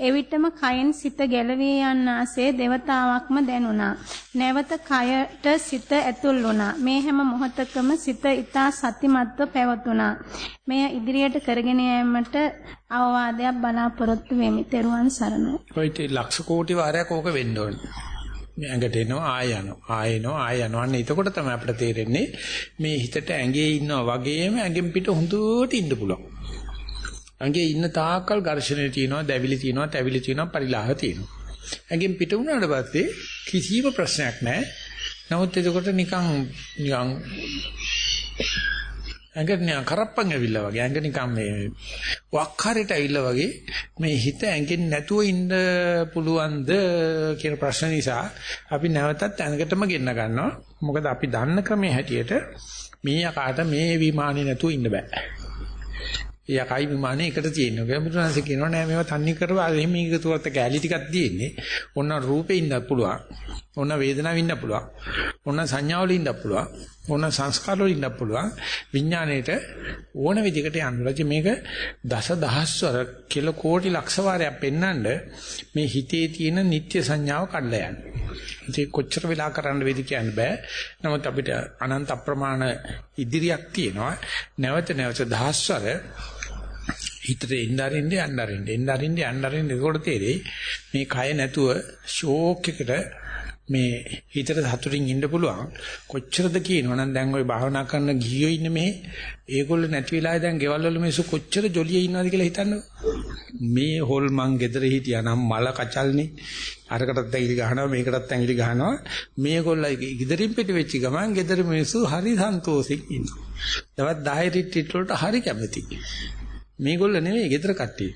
එවිටම කයෙන් සිත ගැලවී යන්නාසේ දෙවතාවක්ම දැනුණා. නැවත කයට සිත ඇතුල් වුණා. මේ හැම මොහොතකම සිත ඊතා සතිමත්ව පැවතුණා. මෙය ඉදිරියට කරගෙන යාමට අවවාදයක් බලාපොරොත්තු වෙමි. තෙරුවන් සරණයි. කොයිට ලක්ෂ කෝටි වාරයක් ඕක වෙන්න ඕනේ. මේ ඇඟට එනවා ආය යනවා ආය එනවා ආය යනවා අන්න එතකොට තමයි අපිට තේරෙන්නේ මේ හිතට ඇඟේ ඉන්නවා වගේම ඇඟෙන් පිට හොඳට ඉන්න පුළුවන්. ඇඟේ ඉන්න තාක්කල් ඝර්ෂණය තියෙනවා, දැවිලි තියෙනවා, තැවිලි තියෙනවා, පරිලාහ තියෙනවා. ඇඟෙන් පිට වුණාට පස්සේ කිසිම ප්‍රශ්නයක් නැහැ. නමුත් එතකොට නිකන් නිකන් ඇඟට නිකන් කරප්පන් ඇවිල්ලා වගේ ඇඟ නිකන් මේ වක්කාරයට ඇවිල්ලා වගේ මේ හිත ඇඟෙන් නැතුව ඉන්න පුළුවන්ද කියන ප්‍රශ්න නිසා අපි නැවතත් ඇඟටම ගෙන්න ගන්නවා මොකද අපි දන්න ක්‍රමයේ හැටියට මේ යකාට මේ විමානේ නැතුව ඉන්න බෑ ඒ යකයි විමානේ එකට තියෙනවා. ගමුතුනාසේ කියනවා නෑ මේවා තන්නේ කරවා එහෙම එකතුවත් කැලි ටිකක් තියෙන්නේ. ඔන්න රූපේ ඉන්නත් පුළුවන්. ඔන්න වේදනාවෙ ඉන්නත් පුළුවන්. ඔන්න සංඥාවල ඉන්නත් පුළුවන්. ඕන සංස්කාර වල ඉන්න පුළුවන් විඥාණයට ඕන විදිහකට යන්න. මේක දස දහස්වර කිල කෝටි ලක්ෂ වාරයක් පෙන්වන්න මේ හිතේ තියෙන නිත්‍ය සංඥාව කඩලා යන්නේ. ඒක කොච්චර වෙලා කරන්න වේද කියන්න බෑ. නමුත් අපිට අනන්ත අප්‍රමාණ ඉදිරියක් තියෙනවා. නැවත නැවත දහස්වර හිතට එන්න අරින්න යන්න අරින්න එන්න අරින්න යන්න අරින්න ඒකට තේරෙයි මේ කය නැතුව ෂෝක් එකට මේ හිතට සතුටින් ඉන්න පුළුවන්. කොච්චරද කියනවනම් දැන් ওই භාවනා කරන ගියෝ ඉන්නේ මේ ඒගොල්ලෝ නැති වෙලාවේ දැන් ගෙවල් වල මිනිස්සු කොච්චර ජොලියේ ඉන්නවද කියලා හිතන්නකෝ. මේ හොල් මං ගෙදර හිටියා නම් මල කචල්නේ. අරකටත් ඇඟිලි ගහනවා මේකටත් ඇඟිලි ගහනවා. මේගොල්ලෝ ගෙදරින් පිට වෙච්ච ගමන් ගෙදර මිනිස්සු හරි සන්තෝෂෙන් ඉන්නවා. දවස් 10 රිට්‍රීට් වලට හරි කැමති මේගොල්ලෝ නෙවෙයි ගෙදර කට්ටිය.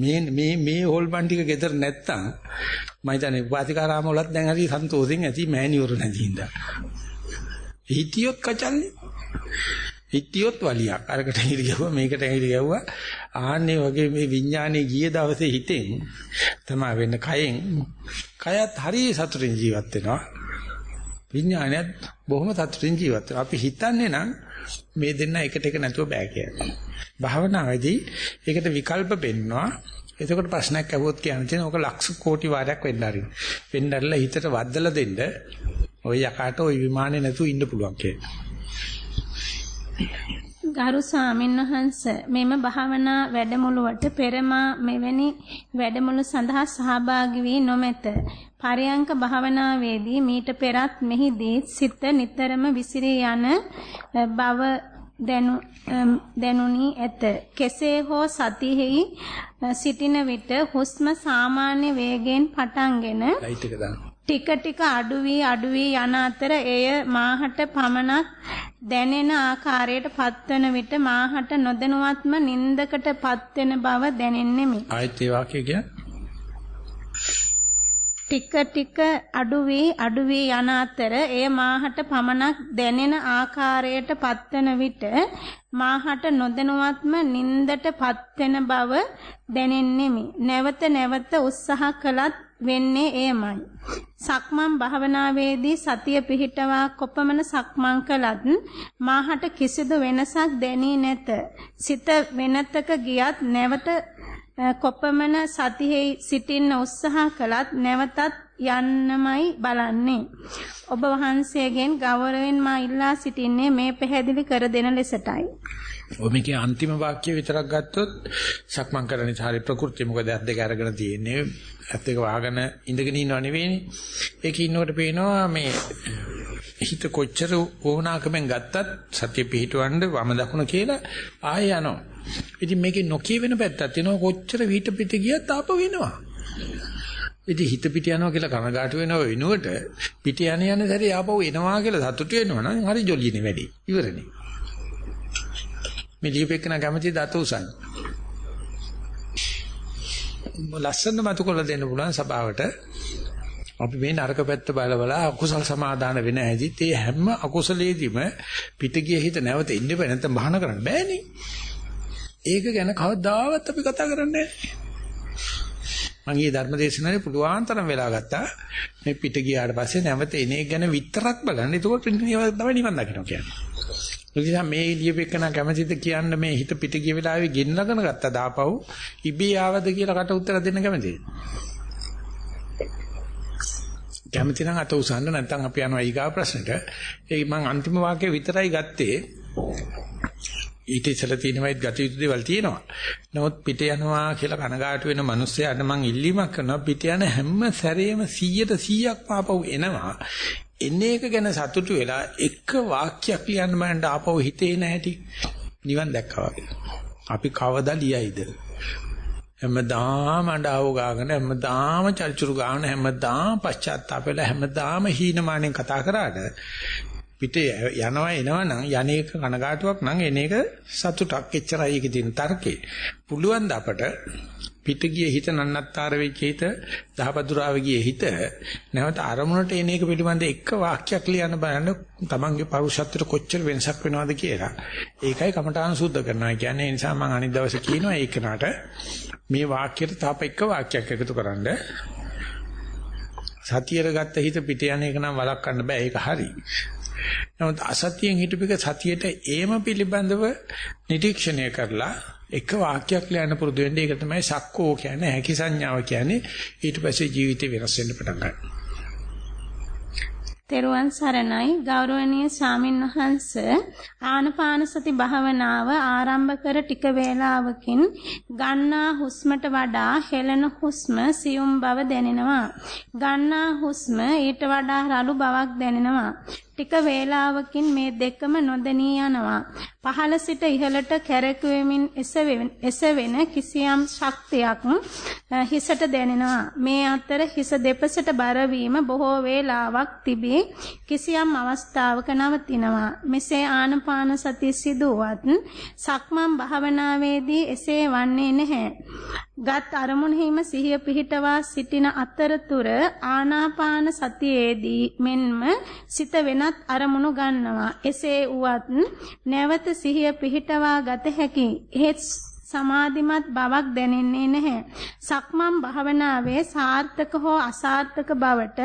මේ මේ මේ හොල්මන් ටික ගෙදර නැත්තම් මම හිතන්නේ උපාධිකාරාම වලත් දැන් හරි සන්තෝෂෙන් ඇති මෑණිවරු නැති හින්දා. හිටියොත් කචල්නේ. හිටියොත් වලියක්. අරකට ඇඟිලි ගැව්වා මේකට ඇඟිලි ගැව්වා. ආන්නේ වගේ මේ විඥානේ ගිය දවසේ හිතෙන් තමයි වෙන්න කයෙන් කයත් හරි සතුටින් ජීවත් වෙනවා. විඥානයත් බොහොම සතුටින් ජීවත් වෙනවා. අපි හිතන්නේ නම් මේ දෙන්න එකට එක නැතුව බෑ කියලා. භාවනාවේදී ඒකට විකල්ප පෙන්නවා. එතකොට ප්‍රශ්නයක් අහුවොත් කියන්න තියෙන ඕක ලක්ෂ කෝටි වාරයක් වෙන්න ආරින්. වෙන්න ඇරලා හිතට වද්දලා දෙන්න ওই යකාට ওই විමානේ නැතුව ඉන්න පුළුවන් කියලා. ගරු ස්වාමීන් වහන්ස මෙම භාවනා වැඩමුළුවට පෙරමා මෙවැනි වැඩමුළු සඳහා සහභාගී වී නොමැත. පරයන්ක භාවනාවේදී මීට පෙරත් මෙහිදී සිත නිතරම විසිරී යන බව දැනු දැනුනි ඇත. කෙසේ හෝ සතියෙහි සිටින විට හුස්ම සාමාන්‍ය වේගයෙන් පටන්ගෙන ටික ටික අඩු වී අඩු වී යන අතර එය මාහට පමණක් දැනෙන ආකාරයට පත්වන විට මාහට නොදැනුවත්ම නින්දකට පත්වෙන බව දැනෙන්නෙමි. ආයත් ඒ වාක්‍ය ටික ටික අඩු වී අඩු වී යන අතර එය මාහට පමණක් දැනෙන ආකාරයට පත්වන විට මාහට නොදැනුවත්ම නින්දට පත්වෙන බව දැනෙන්නෙමි. නැවත නැවත උත්සාහ කළත් වෙන්නේ එයමයි. සක්මන් භාවනාවේදී සතිය පිහිටවා කොපමණ සක්මන් කළත් මාහට කිසිදු වෙනසක් දැනී නැත. සිත වෙනතක ගියත් නැවත කොපමණ සතියෙහි සිටින්න උත්සාහ කළත් නැවතත් යන්නමයි බලන්නේ. ඔබ වහන්සේගෙන් ගෞරවයෙන් මා ඉල්ලා සිටින්නේ මේ පැහැදිලි කර දෙන ලෙසටයි. ඔය මේකේ අන්තිම වාක්‍ය විතරක් ගත්තොත් සක්මන් කරන්නේ හරි ප්‍රകൃති මොකද ඇත් දෙක අරගෙන තියෙන්නේ? ඇත් දෙක වහගෙන ඉඳගෙන ඉන්නව නෙවෙයිනේ. ඒක ඉන්නකොට පේනවා මේ හිත කොච්චර වුණාකමෙන් ගත්තත් සත්‍ය පිහිටවන්න වම දකුණ කියලා ආය යනවා. ඉතින් මේකේ නොකිය වෙන පැත්තක් තියෙනවා. කොච්චර විහිට පිට ගියත් ආපහු වෙනවා ඉතින් හිත පිට යනවා කියලා කනගාටු වෙනව වෙනුවට පිට යන යන සැරේ ආපහු එනවා කියලා සතුටු වෙනවා නම් හරි ජොලියනේ වැඩි. ඉවරනේ. මේ දීපෙකන කැමති දත උසන්. ලස්සන මතු කරලා දෙන්න පුළුවන් සභාවට අපි මේ නරක පැත්ත බලවලා අකුසල සමාදාන වෙන හැදිත් ඒ හැම අකුසලයේදීම පිට ගිය හිත නැවත ඉන්න බෑ නැත්නම් බහන කරන්න බෑනේ. ඒක ගැන කවදාවත් අපි කතා කරන්නේ නැහැ. මම ඊයේ ධර්මදේශනාවේ පුළුවන් තරම් වෙලා ගත්තා මේ පිට ගියාට පස්සේ නැවත එන එක ගැන විතරක් බලන්න. ඒකෝට තමයි නිවන් දකින්න කියන්නේ. ඒ මේ ලියපෙකන කැමැතිද කියන්න මේ හිත පිට ගිය වෙලාවේ ගෙන්නගෙන ගත්තා දාපව් ඉබේ ආවද කියලා කට උත්තර දෙන්න කැමතිද? කැමති නම් අත උසන්න නැත්නම් අපි යනවා ඊගා ප්‍රශ්නෙට. ඒ මම අන්තිම වාක්‍ය විතරයි ගත්තේ. ඊට ඉස්සලා තියෙනවයිත් ගත යුතු දේවල් තියෙනවා. නමුත් පිට යනවා කියලා කනගාටු වෙන මිනිස්සයාට මං ඉල්ලීමක් කරනවා පිට යන හැම සැරේම 100ට 100ක් ආපහු එනවා. එන එක ගැන සතුටු වෙලා එක වාක්‍යයක් ලියන්න මට ආපහු හිතේ නැහැටි නිවන් දැක්කා වගේ. අපි කවදා ලියයිද? හැමදාම අඬව ගාගෙන හැමදාම චර්චුරු ගාන හැමදාම පශ්චාත්තාප වෙලා හැමදාම හීනමානෙන් කතා කරාට පිට යනවා එනවා නම් යන්නේක කනගාටුවක් නම් එන එක සතුටක් එච්චරයි ඒකේ තියෙන තර්කේ. පුළුවන් ද අපට පිට ගිය හිත නන්නත්තර වෙච්ච හිත දහපදුරාව ගිය හිත නැවත අරමුණට එන එක පිළිබඳ එක වාක්‍යයක් ලියන්න බලන්න තමන්ගේ පෞරුෂත්වයට කොච්චර වෙනසක් වෙනවද කියලා. ඒකයි කමඨාන් සුද්ධ කරනවා. කියන්නේ ඒ නිසා මම අනිත් දවසේ කියනවා ඒකනට මේ වාක්‍යයට තාප එක වාක්‍යයක් එකතු කරන්න සතියට ගත්ත හිත පිට යන එක නම් වළක්වන්න බෑ ඒක හරි. නමුත් අසතියෙන් හිටපික සතියට ඒම පිළිබඳව නිරීක්ෂණය කරලා එක වාක්‍යයක් ලියන්න පුරුදු වෙන්නේ. ඒක තමයි සක්කෝ කියන්නේ හැකි සංඥාව කියන්නේ. ඊට පස්සේ ජීවිතේ වෙනස් වෙන්න පටන් ගන්නවා. තෙරුවන් සරණයි. ගෞරවනීය ස්වාමින්වහන්ස ආනපාන සති භාවනාව ආරම්භ කර ටික වේලාවකින් ගන්නා හුස්මට වඩා හෙළන හුස්ම සියුම් බව දැනෙනවා. ගන්නා හුස්ම ඊට වඩා රළු බවක් දැනෙනවා. ටික වේලාවකින් මේ දෙකම නොදැනී යනවා. පහළ සිට ඉහළට කැරකුවෙමින් එසවෙන කිසියම් ශක්තියක් හිසට දැනෙනවා. මේ අතර හිස දෙපසට බර බොහෝ වේලාවක් තිබී කිසියම් අවස්ථාවක නවතිනවා. මෙසේ ආනපාන සති සිදුවත් සක්මන් භාවනාවේදී එසේ වන්නේ නැහැ. ගත් අරමුණෙහිම සිහිය පිහිටවා සිටින අතරතුර ආනාපාන සතියේදී මෙන්ම සිත වෙනත් අරමුණු ගන්නවා. එසේ වුවත් නැවත සිහිය පිහිටවා ගත හැකි. එහෙත් සමාධිමත් බවක් දැනෙන්නේ නැහැ. සක්මන් භාවනාවේ සාර්ථක හෝ අසාර්ථක බවට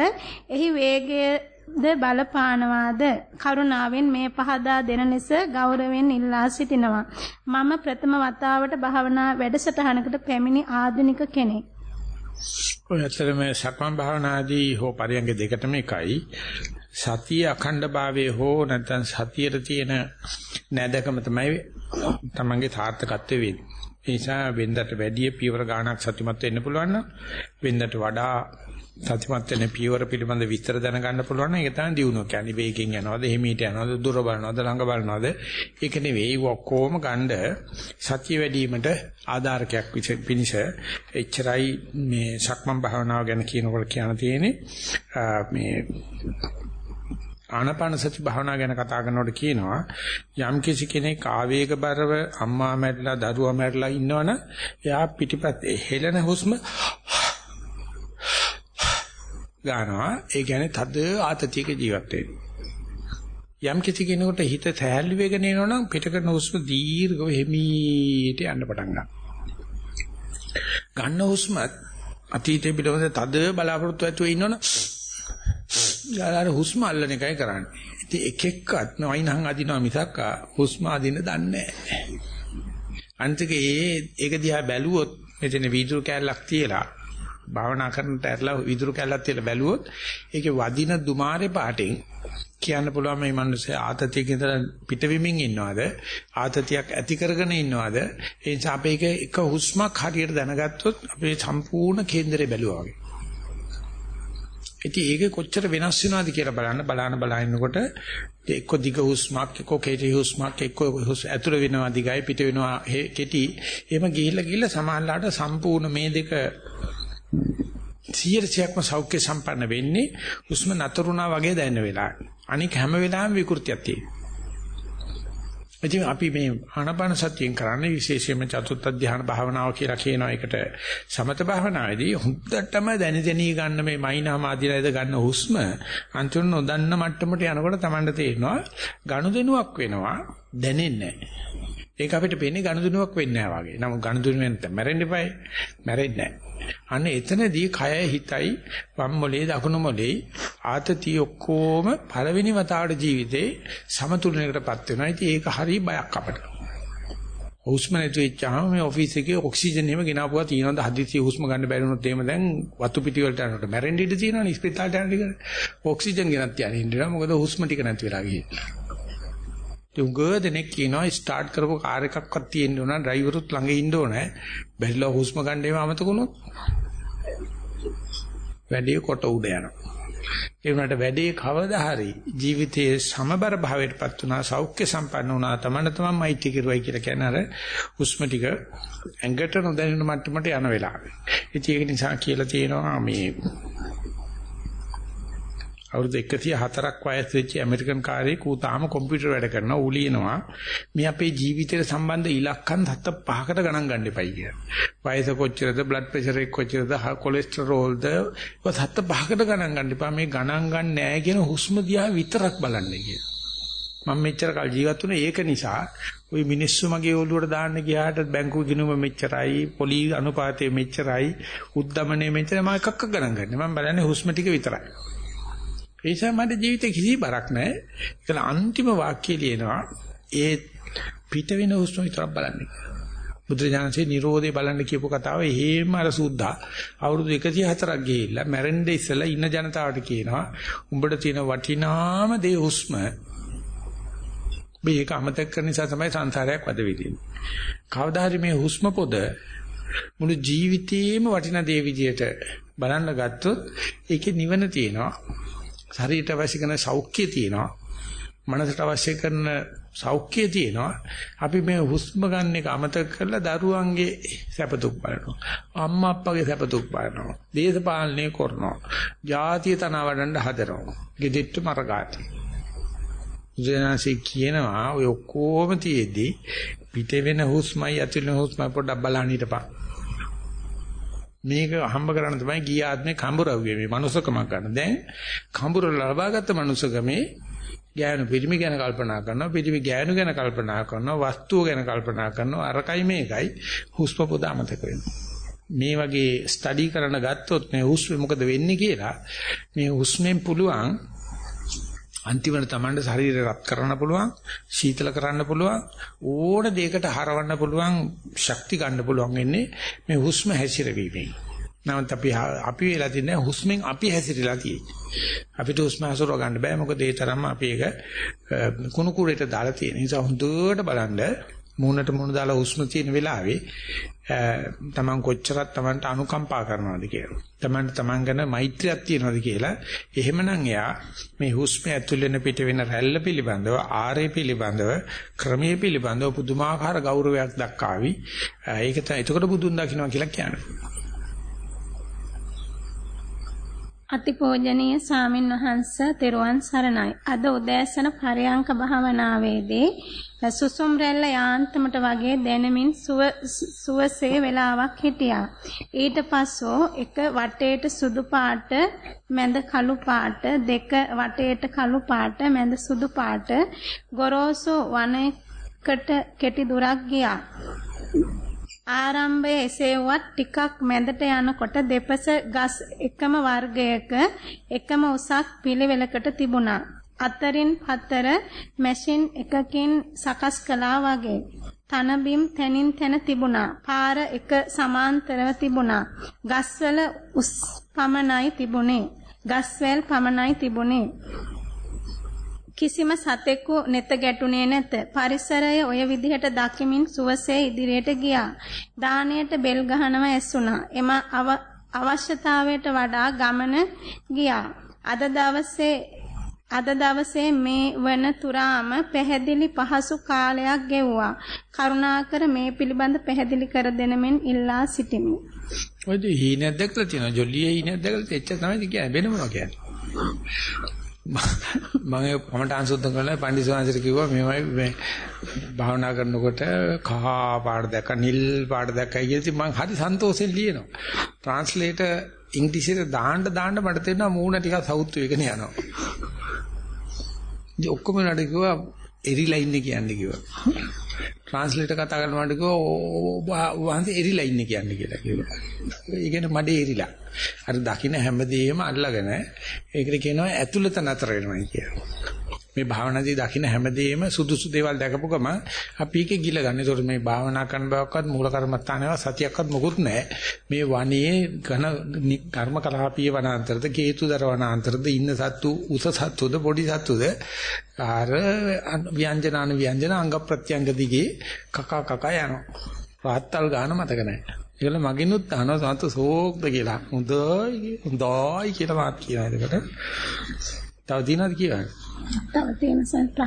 එහි වේගය ද බලපානවාද? කරුණාවෙන් මේ පහදා දෙන ලෙස ගෞරවයෙන් ඉල්ලා සිටිනවා. මම ප්‍රථම වතාවට භාවනා වැඩසටහනකට පැමිණි ආධුනික කෙනෙක්. ඔය ඇත්තටම සක්මන් භාවනාදී හෝ පරියංග දෙකටම එකයි. සතිය අඛණ්ඩභාවයේ හෝ නැත්නම් සතියේ තියෙන නැදකම තමයි තමන්ගේ සාර්ථකත්වය වෙන්නේ. ඒ නිසා වෙන්දට වැඩි පියවර ගාණක් සතිමත් වෙන්න පුළුවන් නම් වෙන්දට වඩා සතිමත් වෙන පියවර පිළිබඳ විස්තර දැනගන්න පුළුවන් නම් ඒක තමයි දියුණුව. කියන්නේ වේගෙන් යනවද, එහෙමීට යනවද, දුර බලනවද, ළඟ බලනවද? ඒක නෙවෙයි ඔක්කොම ගන්න සතිය වැඩිවීමට ආධාරකයක් පිණිස එච්චරයි මේ සක්මන් භාවනාව ගැන කියනකොට කියන්න තියෙන්නේ මේ ආනාපාන සති භාවනා ගැන කතා කරනකොට කියනවා යම් කිසි කෙනෙක් ආවේගබරව අම්මා මැරිලා දරුවා මැරිලා ඉන්නවනම් එයා පිටිපස්සේ හෙලන හුස්ම ගන්නවා ඒ කියන්නේ තද ආතතියක ජීවත් යම් කිසි කෙනෙකුට හිත සැහැල්ලු වෙගෙන එනවනම් පිටකරන හුස්ම දීර්ඝව හිමීට යන්න පටන් ගන්නවා ගන්න හුස්මත් අතීතයේ පිටවෙන තද බලාපොරොත්තු ඇතුව ඉන්නවනම් යාර හුස්ම අල්ලන එකයි කරන්නේ. ඉතින් එක එක්කත් වයින්හන් අදිනවා මිසක් හුස්ම අදින්න දන්නේ නැහැ. අන්තික ඒ ඒක දිහා බැලුවොත් මෙතන වීදුරු කැල්ලක් තියලා භාවනා කරනට ඇරලා විදුරු කැල්ලක් තියලා බැලුවොත් ඒකේ වදින දුමාරේ පාටෙන් කියන්න පුළුවන් මේ මිනිස්සේ ආතතියක ඉඳලා පිටවිමින් ඉන්නවද? ආතතියක් ඇති කරගෙන ඉන්නවද? ඒ නිසා අපි එක හුස්මක් හරියට දැනගත්තොත් අපේ සම්පූර්ණ කේන්දරේ බැලුවා වගේ. ඉතින් ඒකේ කොච්චර වෙනස් වෙනවද කියලා බලන්න බලන බලනකොට එක්ක දිග හුස්මක් එක්ක කෙටි හුස්මක් එක්ක ඇතුළ වෙනවා දිගයි පිට වෙනවා කෙටි. එහෙම ගිහිල්ලා ගිහිල්ලා සමානලාට සම්පූර්ණ මේ දෙක 100%ක්ම සෞඛ්‍ය සම්පන්න වෙන්නේ හුස්ම නතරුණා වගේ දැනෙන වෙලාවට. අනික හැම වෙලාවෙම විකෘතියක් තියෙනවා. ඉතින් අපි මේ ආනාපාන සතියෙන් කරන්නේ විශේෂයෙන්ම චතුත්ථ ධ්‍යාන භාවනාව කියලා කියනවා. ඒකට සමත භාවනාවේදී හුද්දටම දැනි දැනි ගන්න මේ මයින්හම ආදීනයිද ගන්න හුස්ම අන්තිම නොදන්න මට්ටමට යනකොට Tamanට තේරෙනවා ගනුදෙනුවක් වෙනවා දැනෙන්නේ නැහැ. ඒක අපිට පේන්නේ ගනුදෙනුවක් වෙන්නේ නැහැ වගේ. නමුත් ගනුදෙනුවෙන් මැරෙන්න එපායි. මැරෙන්නේ නැහැ. අන්න එතනදී කය හිතයි වම් මොලේ දකුණු මොලේ ආතතිය ඔක්කොම පළවෙනි වතාවට ජීවිතේ සමතුලනයකටපත් වෙනවා. ඉතින් ඒක හරි බයක් අපට. හුස්ම නැති වෙච්චාම මේ ඔෆිස් එකේ ඔක්සිජන් එහෙම ගෙනාපුවා තියෙනවද හදිසි හුස්ම ගන්න බැරි වුණොත් එහෙම දැන් වතු පිටි වලට යනකොට මැරෙන්න ඉඩ තියෙනවනේ ස්පිතාලට යන ටික. ඔක්සිජන් ගෙනත් තියන්න ඉන්නවා මොකද හුස්ම ටික නැති වෙලා ගිහින්. උග දෙනෙක් කියනවා ස්ටාර්ට් කරපු කාර් එකක්වත් තියෙන්න ඕන ඩ්‍රයිවරුත් ළඟ ඉන්න ඕනේ. බැරිලා හුස්ම ගන්න ඒව අමතකුණොත් වැඩේ කොට උඩ යනවා. ඒ වුණාට වැඩේ කවදා හරි ජීවිතයේ සමබර භාවයටපත් වුණා සෞඛ්‍ය සම්පන්න වුණා තමන තමන් මෛත්‍රී කරුවයි කියලා කියන අර හුස්ම ටික ඇඟට නොදැනෙන මට්ටමට යන වෙලාව. ඉතින් ඒක නිසා කියලා තියෙනවා මේ අවුරුදු 104ක් වයස් වෙච්ච ඇමරිකන් කාර්යයක් ඌ තාම කම්පියුටර් වැඩ කරනවා ඌ ලියනවා මේ අපේ ජීවිතයට සම්බන්ධ ඉලක්කම් හත පහකට ගණන් ගන්න එපයි කියලා. වයස කොච්චරද, බ්ලඩ් ප්‍රෙෂර් එක කොච්චරද, කොලෙස්ටරෝල්ද ඒවත් හත පහකට ගණන් ගන්න එපා. මේ ගණන් ගන්න නැහැ කියන හුස්ම දිහා විතරක් බලන්න කියලා. මම මෙච්චර කල් ජීවත් වුණේ ඒක නිසා ওই මිනිස්සු මගේ ඔළුවට දාන්න ගියාට බැංකුව ගිණුම මෙච්චරයි පොලි අනුපාතය මෙච්චරයි උද්දමනය මෙච්චරයි මම එකක්ක ගණන් ගන්න. මම බලන්නේ හුස්ම ටික විතරයි. ඒ නිසා මට ජීවිතේ කිසි බරක් නැහැ. ඒකල අන්තිම වාක්‍යය ලියනවා ඒ පිට වෙන හුස්ම විතරක් බලන්න. බුදුරජාණන්සේ Nirodhe බලන්න කියපු කතාව එහෙම අර සුද්ධා අවුරුදු 104ක් ගිහිල්ලා මැරෙන්න ඉස්සලා ඉන්න ජනතාවට කියනවා උඹට තියෙන වටිනාම දේ හුස්ම මේක අමතක කරන නිසා තමයි සංසාරයක් වද විදින්නේ. කවදා හරි මේ හුස්ම පොද මුළු ජීවිතේම වටිනා දේ විදියට බලන්න ගත්තොත් ඒකේ නිවන තියෙනවා. ශරීරයට අවශ්‍ය කරන සෞඛ්‍යය තියෙනවා. මනසට අවශ්‍ය කරන සෞඛ්‍යය තියෙනවා. අපි මේ හුස්ම ගන්න එක අමතක කරලා දරුවන්ගේ සැපතුක් බලනවා. අම්මා අප්පගේ සැපතුක් බලනවා. දේශපාලනය කරනවා. ජාතිය තනවඩන්න හදනවා. gedettu මරගාති. ජනසී කියනවා ඔය ඔක්කොම තියේදී පිට වෙන හුස්මයි ඇතුළේ හුස්මයි පොඩ්ඩක් බලන්න හිටපන්. මේක හම්බ කරන්න තමයි ගිය ආත්මේ කඹරව්වේ මේ මනුස්සකමක් ගන්න. දැන් කඹර ලබාගත් මනුස්සකමේ ගෑනු පිරිමි ගැන කල්පනා කරනවා, පිරිමි ගෑනු ගැන කල්පනා කරනවා, වස්තුව ගැන කල්පනා කරනවා, අරකයි මේකයි හුස්ම පොද අමතක මේ වගේ ස්ටඩි කරන ගත්තොත් මේ හුස්ම මොකද වෙන්නේ කියලා මේ හුස්මෙන් පුළුවන් අන්තිමට Tamande ශරීරය රත් කරන්න පුළුවන් සීතල කරන්න පුළුවන් ඕන දෙයකට හරවන්න පුළුවන් ශක්ති ගන්න පුළුවන් වෙන්නේ මේ හුස්ම හැසිරවීමෙන්. නමුත් අපි අපි වෙලා තින්නේ හුස්මෙන් අපි හැසිරලා තියෙන්නේ. අපිට හුස්ම හසුරව ගන්න බෑ මොකද ඒ තරම්ම අපි ඒක කුණු කුරේට දාලා තියෙන නිසා හොඳට බලන්න මූණට මූණ දාලා හුස්ම තියෙන වෙලාවේ තමන් කොච්චරක් තමන්ට අනුකම්පා කරනවද කියලා. තමන්ට තමන් ගැන මෛත්‍රියක් තියනවද කියලා. එහෙමනම් එයා මේ හුස්ම ඇතුල් වෙන පිට වෙන රැල්ල පිළිබඳව, ආරේ පිළිබඳව, ක්‍රමයේ පිළිබඳව පුදුමාකාර ගෞරවයක් දක්වාවි. ඒක තමයි එතකොට බුදුන් දකින්නවා කියලා කියන්නේ. අතිපෝජනීය සාමින් වහන්ස තෙරුවන් සරණයි. අද උදෑසන පරයන්ක භාවනාවේදී සුසුම් රැල්ල යාන්තමට වගේ දැනෙමින් සුවසේ වෙලාවක් හිටියා. ඊට පස්සෝ එක වටේට සුදු පාට මැද කළු පාට දෙක වටේට කළු පාට මැද සුදු පාට ගොරෝසු වනයකට කෙටි දුරක් ගියා. ආරම්භයේ එසේ වුවත් ටිකක් මැදට යනකොට දෙපස ගස් එකම වර්ගයක එකම උසක් පිළිවෙලකට තිබුණා. අතරින් පතර මැෂින් එකකින් සකස් කළා වගේ. තනබිම් තනින් තන තිබුණා. පාර එක සමාන්තරව තිබුණා. ගස්වල උස් පමණයි තිබුණේ. ගස්වැල් පමණයි තිබුණේ. කිසිම සතෙකු නෙත ගැටුනේ නැත. පරිසරය ඔය විදිහට දකිමින් සුවසේ ඉදිරියට ගියා. දාණයට බෙල් ගහනවා ඇසුණා. එම අවශ්‍යතාවයට වඩා ගමන ගියා. අද දවසේ අද දවසේ මේ වන තුරාම පැහැදිලි පහසු කාලයක් ගෙවුවා. කරුණාකර මේ පිළිබඳ පැහැදිලි කර දෙනමින් ඉල්ලා සිටිමි. ඔය දී හීනක් දැකලා තියෙනවා. ජොලියේ හීනක් දැකලා තියෙච්ච තමයි කියන්නේ වෙන මොනවා කියන්නේ. මම කමටහන් සුද්ධ කරලා පඬිස්සවාංශට කිව්වා මේවයි මේ භාවනා කරනකොට කහ පාට දැක්ක නිල් පාට දැක්කයි කියලා මම හරි සන්තෝෂෙන් ලියනවා. ට්‍රාන්ස්ලේටර් ඉංග්‍රීසියට දාන්න දාන්න මට තේරෙනවා මූණ ටිකක් සවුත් වෙගෙන යනවා. ඉතින් ඔක්කොම නඩ කිව්වා එරිලා ඉන්නේ කියන්නේ කිව්වා. ට්‍රාන්ස්ලේටර් කතා කරනවාට කිව්වා වහන්සේ එරිලා ඉන්නේ කියන්නේ කියලා කිව්වා. ඒ කියන්නේ මඩේ එරිලා. අර දකින්න හැමදේම අල්ලගෙන ඒකට කියනවා ඇතුළත නතර වෙනවා කියලා. මේ භාවනාදී දකින්න හැමදේම සුදුසු දේවල් දැකපු ගම අපි ඒකේ ගිල ගන්න. ඒතකොට මේ භාවනා කරන බවක්වත් මූල කර්මත්තානේවත් සතියක්වත් මොකුත් නැහැ. මේ වනයේ ඝන කර්ම කලාපීය වනාන්තරද කේතුදර වනාන්තරද ඉන්න සත්තු උස සත්තුද පොඩි සත්තුද ආර ව්‍යංජනාන ව්‍යංජන අංග ප්‍රත්‍යංග දිගේ කකා කකා යනවා. රාත්තල් ගාන මතක නැහැ. ඒකල මගිනුත් අහනවා සන්ත සෝක්ද කියලා. හොඳයි හොඳයි කියලා මාත් කියනවා. එතකොට තව දිනවද කියවන්නේ? තව තියෙන සත්‍තහ.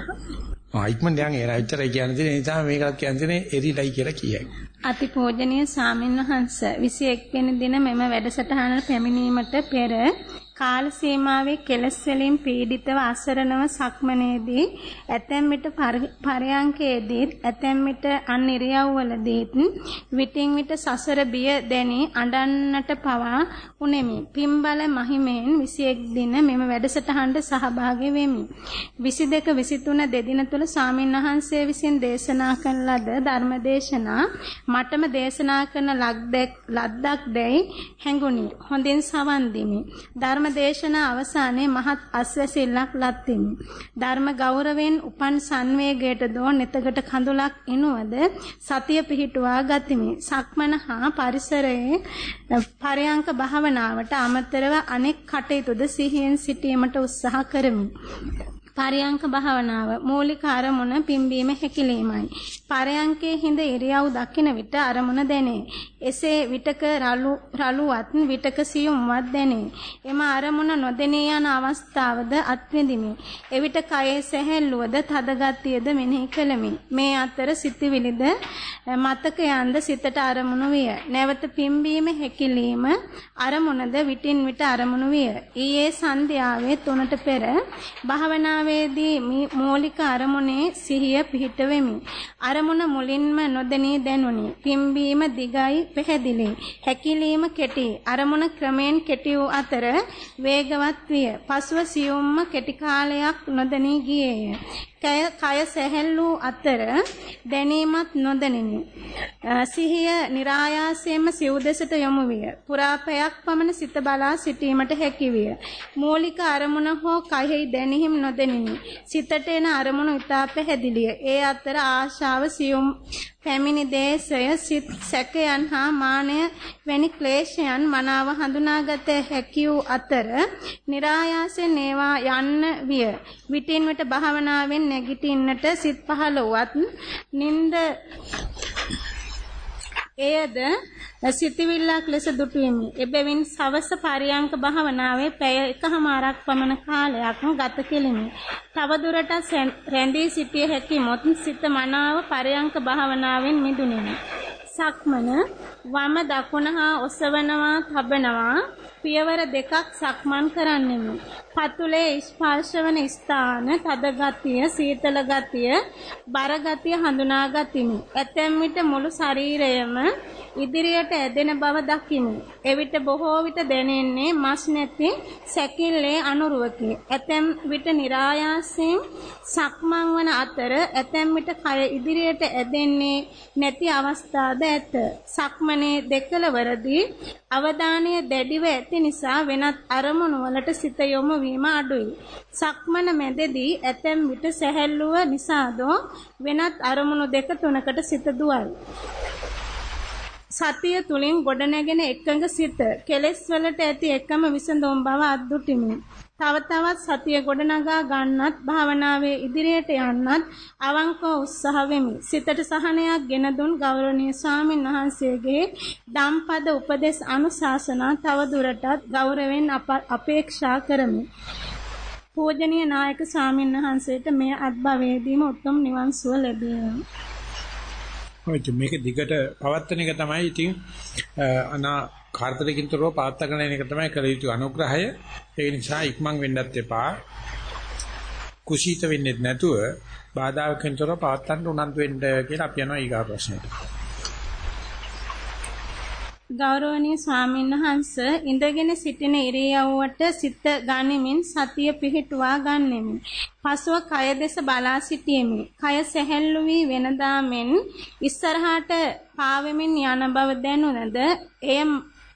ආ ඉක්මනට යන් ඒ රයිතරයි කියන්නේ ඒ නිසා මේකත් කියන්නේ එරිලයි කියලා කියයි. අතිපූජනීය සාමින්වහන්ස 21 වෙනි දින මෙම වැඩසටහනට පැමිණීමට පෙර කාල සීමාවේ කෙලස් වලින් පීඩිතව අසරණව සක්මනේදී ඇතැම් විට පරයන්කේදී ඇතැම් විට අනිරියව්වලදීත් විටින් විට සසර බිය දැනි අඬන්නට පවා උනේමි. පිම්බල මහිමෙන් 21 දින මෙම වැඩසටහනට සහභාගී වෙමි. 22 23 දෙදින තුල සාමින්වහන්සේ විසින් දේශනා කළ ලද ධර්මදේශනා මටම දේශනා කරන ලද්දක් දැයි හැඟුණි. හොඳින් සවන් දෙමි. ධර්ම දේශනා අවසානයේ මහත් අස්වැසිල්ලක් ලත්තිමි. ධර්ම ගෞරවයෙන් උපන් සංවේගයට දෝ neතකට කඳුලක් එනුවද සතිය පිහිටුවා ගතිමි. සක්මන හා පරිසරයේ පරයන්ක භාවනාවට අමතරව අනෙක් කටයුතුද සිහියෙන් සිටීමට උත්සාහ කරමි. පරයන්ක භාවනාව මූලික අරමුණ පිම්බීම හැකිලීමයි. පරයන්කේ හිඳ ඉරියව් දකින විට අරමුණ දැනේ. එසේ විටක රළු රළුවත් විටක සියුම්වත් දැනේ. එම අරමුණ නොදෙනී යන අවස්ථාවද අත්විඳිමි. එවිට කයේ සැහැල්ලුවද තදගතියද මෙනෙහි කළමි. මේ අතර සිතවිලිද මතකයන්ද සිතට අරමුණු විය. නැවත පිම්බීම හැකිලීම අරමුණද විටින් විට අරමුණු විය. ඊයේ සන්ධ්‍යාවේ 3ට පෙර භාවනාව භාවනාවේදී මූලික අරමුණේ සිහිය පිහිට වෙමි. අරමුණ මුලින්ම නොදෙනී දැනුනි. පිම්බීම දිගයි පැහැදිලි. හැකිලීම කෙටි. අරමුණ ක්‍රමෙන් කෙටි වූ අතර වේගවත් විය. පසුව සියුම්ම කෙටි කාලයක් නොදෙනී ගියේය. කය සැහැල්ලු අතර දැනීමත් නොදැනිනි. සිහිය નિરાයාසයෙන්ම සිව් දෙසට යොමු විය. පුරාපයක් පමණ සිත බලා සිටීමට හැකි විය. මූලික අරමුණ හෝ කයෙහි දැනීම දැනිනි. සිතට එන අරමුණු ඉතා පැහැදිලිය. ඒ අතර ආශාව සියුම් පැමිණි දේශය සිත් සැකයන් හා මානය වැනි ක්ලේශයන් මනාව හඳුනාගත හැකි වූ අතර નિરાයාසයෙන් ඒවා යන්න විය. විටින් විට භාවනාවෙන් නැගිටින්නට සිත් පහළවත් නින්ද එයද සිතවිල්ලක් ලෙස දුටුවෙමි. එබැවින් සවස පරියංක භාවනාවේ පැය එකහමාරක් පමණ කාලයක් ගත කෙලිමි. තවදුරටත් රැඳී සිටිය හැකි මොත් සිත මනාව පරියංක භාවනාවෙන් මිදුණෙමි. සක්මන වම දකුණ හා ඔසවනවා තබනවා පියවර දෙකක් සක්මන් කරන්නෙමු. පතුලේ ස්පර්ශවන ස්ථාන තද ගතිය, සීතල ගතිය, බර ගතිය හඳුනා ගතිමි. ඇතැම් විට මුළු ශරීරයම ඉදිරියට ඇදෙන බව දකිමි. එවිට බොහෝ විට දැනෙන්නේ මස් නැති සැකිල්ලේ අනුරුවකි. ඇතැම් විට નિરાයාසයෙන් සක්මන් වන අතර ඇතැම් විට කය ඉදිරියට ඇදෙන්නේ නැති අවස්ථාද ඇත. සක්මන ගමනේ දෙකලවරදී අවධානය දැඩිව ඇති නිසා වෙනත් අරමුණු වලට සිත යොමු වීම අඩුයි. සක්මන මැදදී ඇතැම් විට සැහැල්ලුව නිසාදෝ වෙනත් අරමුණු දෙක තුනකට සිත දුවයි. සතිය තුලින් ගොඩනැගෙන එකඟ සිත කෙලෙස් වලට ඇති එකම විසඳුම් බව අද්දුටිමි. තව තවත් සතිය ගොඩනගා ගන්නත් භාවනාවේ ඉදිරියට යන්නත් අවංකව උත්සාහ වෙමි. සිතට සහනයක් ගෙන දුන් ගෞරවනීය ස්වාමින් වහන්සේගේ ධම්පද උපදේශ අනුශාසනා තව දුරටත් ගෞරවයෙන් අපේක්ෂා කරමි. පූජනීය නායක ස්වාමින් වහන්සේට මේ අත්භවයේදීම උතුම් නිවන් සුව ලැබේවා. ඔය මේක දිගට පවත්වන එක තමයි ඉතින් අනා කාර්තරකින් තොරව පාත්තගෙන යන එක තමයි කළ යුතු අනුග්‍රහය. ඒ නිසා ඉක්මන් වෙන්නත් එපා. කුසීත වෙන්නේ නැතුව බාධාකින් තොරව පාත්තන්න උනන්දු වෙන්න කියලා අපි යනවා ඊගා ප්‍රශ්නෙට. ගෞරවනීය ස්වාමීන් වහන්ස ඉඳගෙන සිටින ඉරියව්වට සිත ගනිමින් සතිය පිහිටුවා ගන්නෙමි. පසුව කය දෙස බලා සිටියෙමි. කය සැහැල්ලු වී වෙනදා මෙන් ඉස්සරහට පාවෙමින් යන බව දැනුණද එය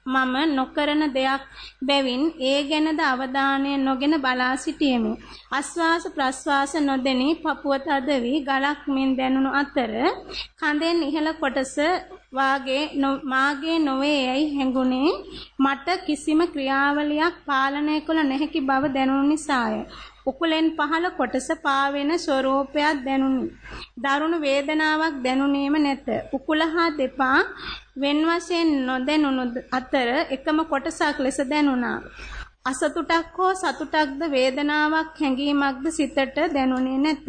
මම නොකරන දෙයක් බැවින් ඒ ගැනද අවධානය නොගෙන බලා සිටියෙමි. ආස්වාස ප්‍රස්වාස නොදෙනි පපුව තද වී ගලක් මෙන් දැනුණු අතර කඳෙන් ඉහළ කොටස වාගේ මාගේ නොවේ යයි හැඟුණේ මට කිසිම ක්‍රියාවලියක් පාලනය කළ නොහැකි බව දැනුණු නිසාය. උකුලෙන් පහළ කොටස පාවෙන ස්වરૂපයක් දැනුනි. දරුණු වේදනාවක් දැනුනේම නැත. උකුල හා දෙපා වෙන වශයෙන් නොදැනුණු අතර එකම කොටසක් ලෙස දැනුණා. අසතුටක් හෝ සතුටක්ද වේදනාවක් හැඟීමක්ද සිතට දැනුනේ නැත.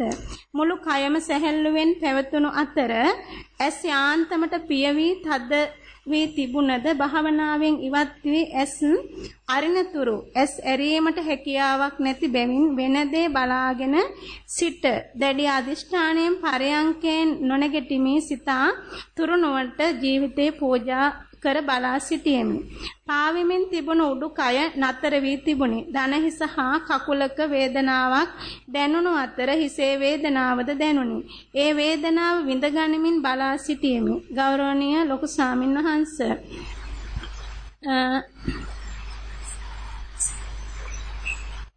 මුළු කයම සැහැල්ලුවෙන් පැවතුණු අතර ඇස් යාන්තමට පියවි තද වී තිබුණද භාවනාවෙන් ඉවත් වී ඇස් අරිනතුරු ඇස් ඇරීමට හැකියාවක් නැති බැවින් වෙන දේ බලාගෙන සිට දැඩි අදිෂ්ඨානයෙන් පරයන්කෙන් නොනැගිටිමි සිතා තුරුණුවට ජීවිතේ පූජා කර බලා සිටියෙමි. පාවෙමින් තිබුණු උඩුකය නතර වී තිබුණි. දන හිස හා කකුලක වේදනාවක් දැනුණු අතර හිසේ වේදනාවද දැනුනි. ඒ වේදනාව විඳ ගනිමින් බලා සිටියෙමි. ගෞරවනීය ලොකු ස්වාමින් වහන්සේ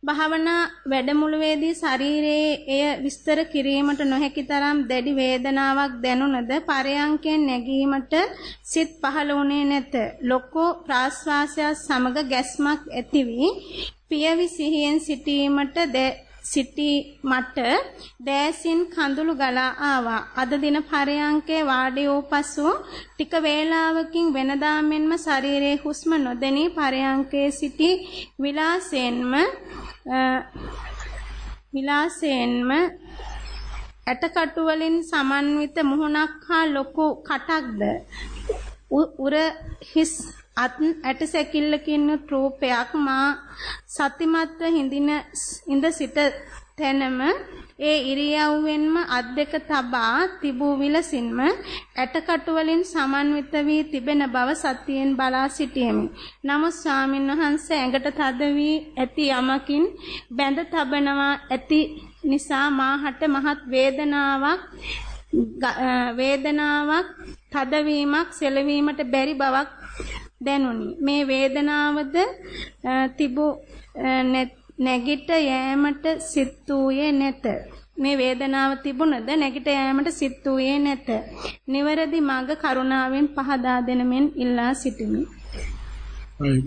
භාවනා වැඩමුළුවේදී ශරීරයේ එය විස්තර කිරීමට නොහැකි තරම් දැඩි වේදනාවක් දැනුණද පරයන්කෙන් නැගීමට සිත් පහළ වුණේ නැත. ලොකෝ ප්‍රාශ්වාසය සමග ගැස්මක් ඇති වී පියවි සිහියෙන් සිටීමට සිටි මට දෑසින් කඳුළු ගලා ආවා. අද දින පරයන්කේ වාඩි වූ පසු ටික වේලාවකින් වෙනදා මෙන්ම ශරීරයේ හුස්ම නොදැනී පරයන්කේ සිටි විලාසයෙන්ම විලාසයෙන්ම ඇටකටු වලින් සමන්විත මුහුණක් හා ලොකු කටක්ද? උර හිස් අත් ඇට සැකිල්ලකින් රූපයක් මා සතිමත්ව හිඳින ඉඳ සිට තැනම ඒ ඉරියව්වෙන්ම අත් දෙක තබා තිබූ විලසින්ම ඇටකටු වලින් සමන්විත වී තිබෙන බව සතියෙන් බලා සිටියෙමි. නමුත් ස්වාමින් වහන්සේ ඇඟට තද වී ඇති යමකින් බැඳ තබනවා ඇති නිසා මාහට මහත් වේදනාවක් වේදනාවක් තදවීමක් සෙලවීමට බැරි බවක් දැනුනි. මේ වේදනාවද තිබු නැගිට යෑමට සිත් වූයේ නැත. මේ වේදනාව තිබුණද නැගිට යෑමට සිත් වූයේ නැත. නිවරදි මඟ කරුණාවෙන් පහදා දෙන මෙන් ඉල්ලා සිටිමි.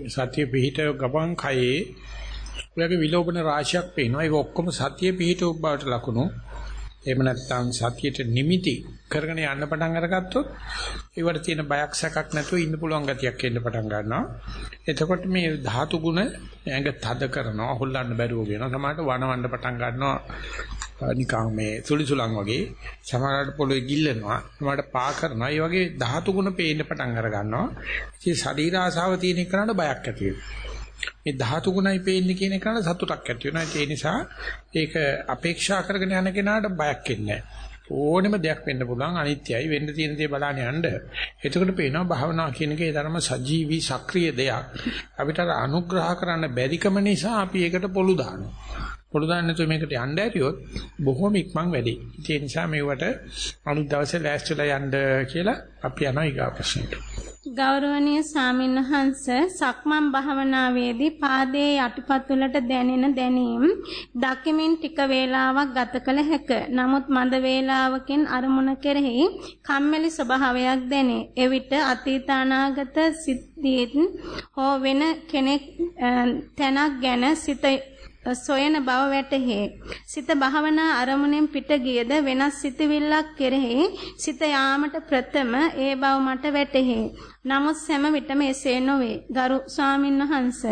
සතිය පිහිට ගමන් කයේ ඔයගේ විලෝපන රාශියක් පේනවා. ඒක ඔක්කොම සතිය පිහිට බවට ලකුණු. එහෙම නැත්නම් සතියට නිමිති කරගෙන යන්න පටන් අරගත්තොත් ඒවට තියෙන බයක් සැකක් නැතුව ඉන්න පුළුවන් ගතියක් එන්න පටන් ගන්නවා. එතකොට මේ ධාතු ගුණ ඇඟ තද කරනවා, හොල්ලන්න බැරුව වෙනවා. සමහරට වනවන්න පටන් ගන්නවා. නිකන් මේ සුලිසුලන් වගේ සමහරට පොළොවේ ගිල්ලනවා සමහරට පා කරනවා ඒ වගේ ධාතු ගුණ පේන්න පටන් අර ගන්නවා ඉතින් ශරීර ආසාව තියෙන එකට බයක් ඇති වෙනවා මේ ධාතු ගුණයි පේන්නේ කියන එකට සතුටක් ඇති වෙනවා. ඒ නිසා ඒක අපේක්ෂා කරගෙන යන කෙනාට බයක් එන්නේ ඕනෙම දෙයක් වෙන්න පුළුවන් අනිත්‍යයි වෙන්න තියෙන දේ බලන්න යන්න. එතකොට පේනවා භාවනා කියන එකේ ධර්ම සජීවී සක්‍රීය දෙයක්. අපිට අනුග්‍රහ කරන්න බැරිකම නිසා අපි ඒකට පොළු දානවා. පොළු දාන්න නැතුව මේකට යන්න ඇරියොත් බොහොම ඉක්මන් වැඩි. ඒ නිසා මේවට අලුත් දවසේ ලෑස්තිලා යන්න කියලා අපි යනවා ඊගා ප්‍රශ්නෙට. ගෞරවනීය සාමින්වහන්ස සක්මන් භාවනාවේදී පාදයේ යටිපතුලට දැනෙන දැනීම් දකිමින් ටික වේලාවක් ගත කළ හැක. නමුත් මඳ වේලාවකින් අරමුණ කෙරෙහි කම්මැලි ස්වභාවයක් දැනේ. එවිට අතීත අනාගත සිද්ධීන් හෝ වෙන කෙනෙක් තැනක් ගැන සිත සොයන බව වැටහි. සිත භාවනා අරමුණෙන් පිට ගියද වෙනස් සිතවිල්ලක් කෙරෙහි සිත යාමට ප්‍රථම ඒ බව මට වැටහි. නමුත් සෑම විටම එසේ නොවේ. ගරු ස්වාමින්වහන්ස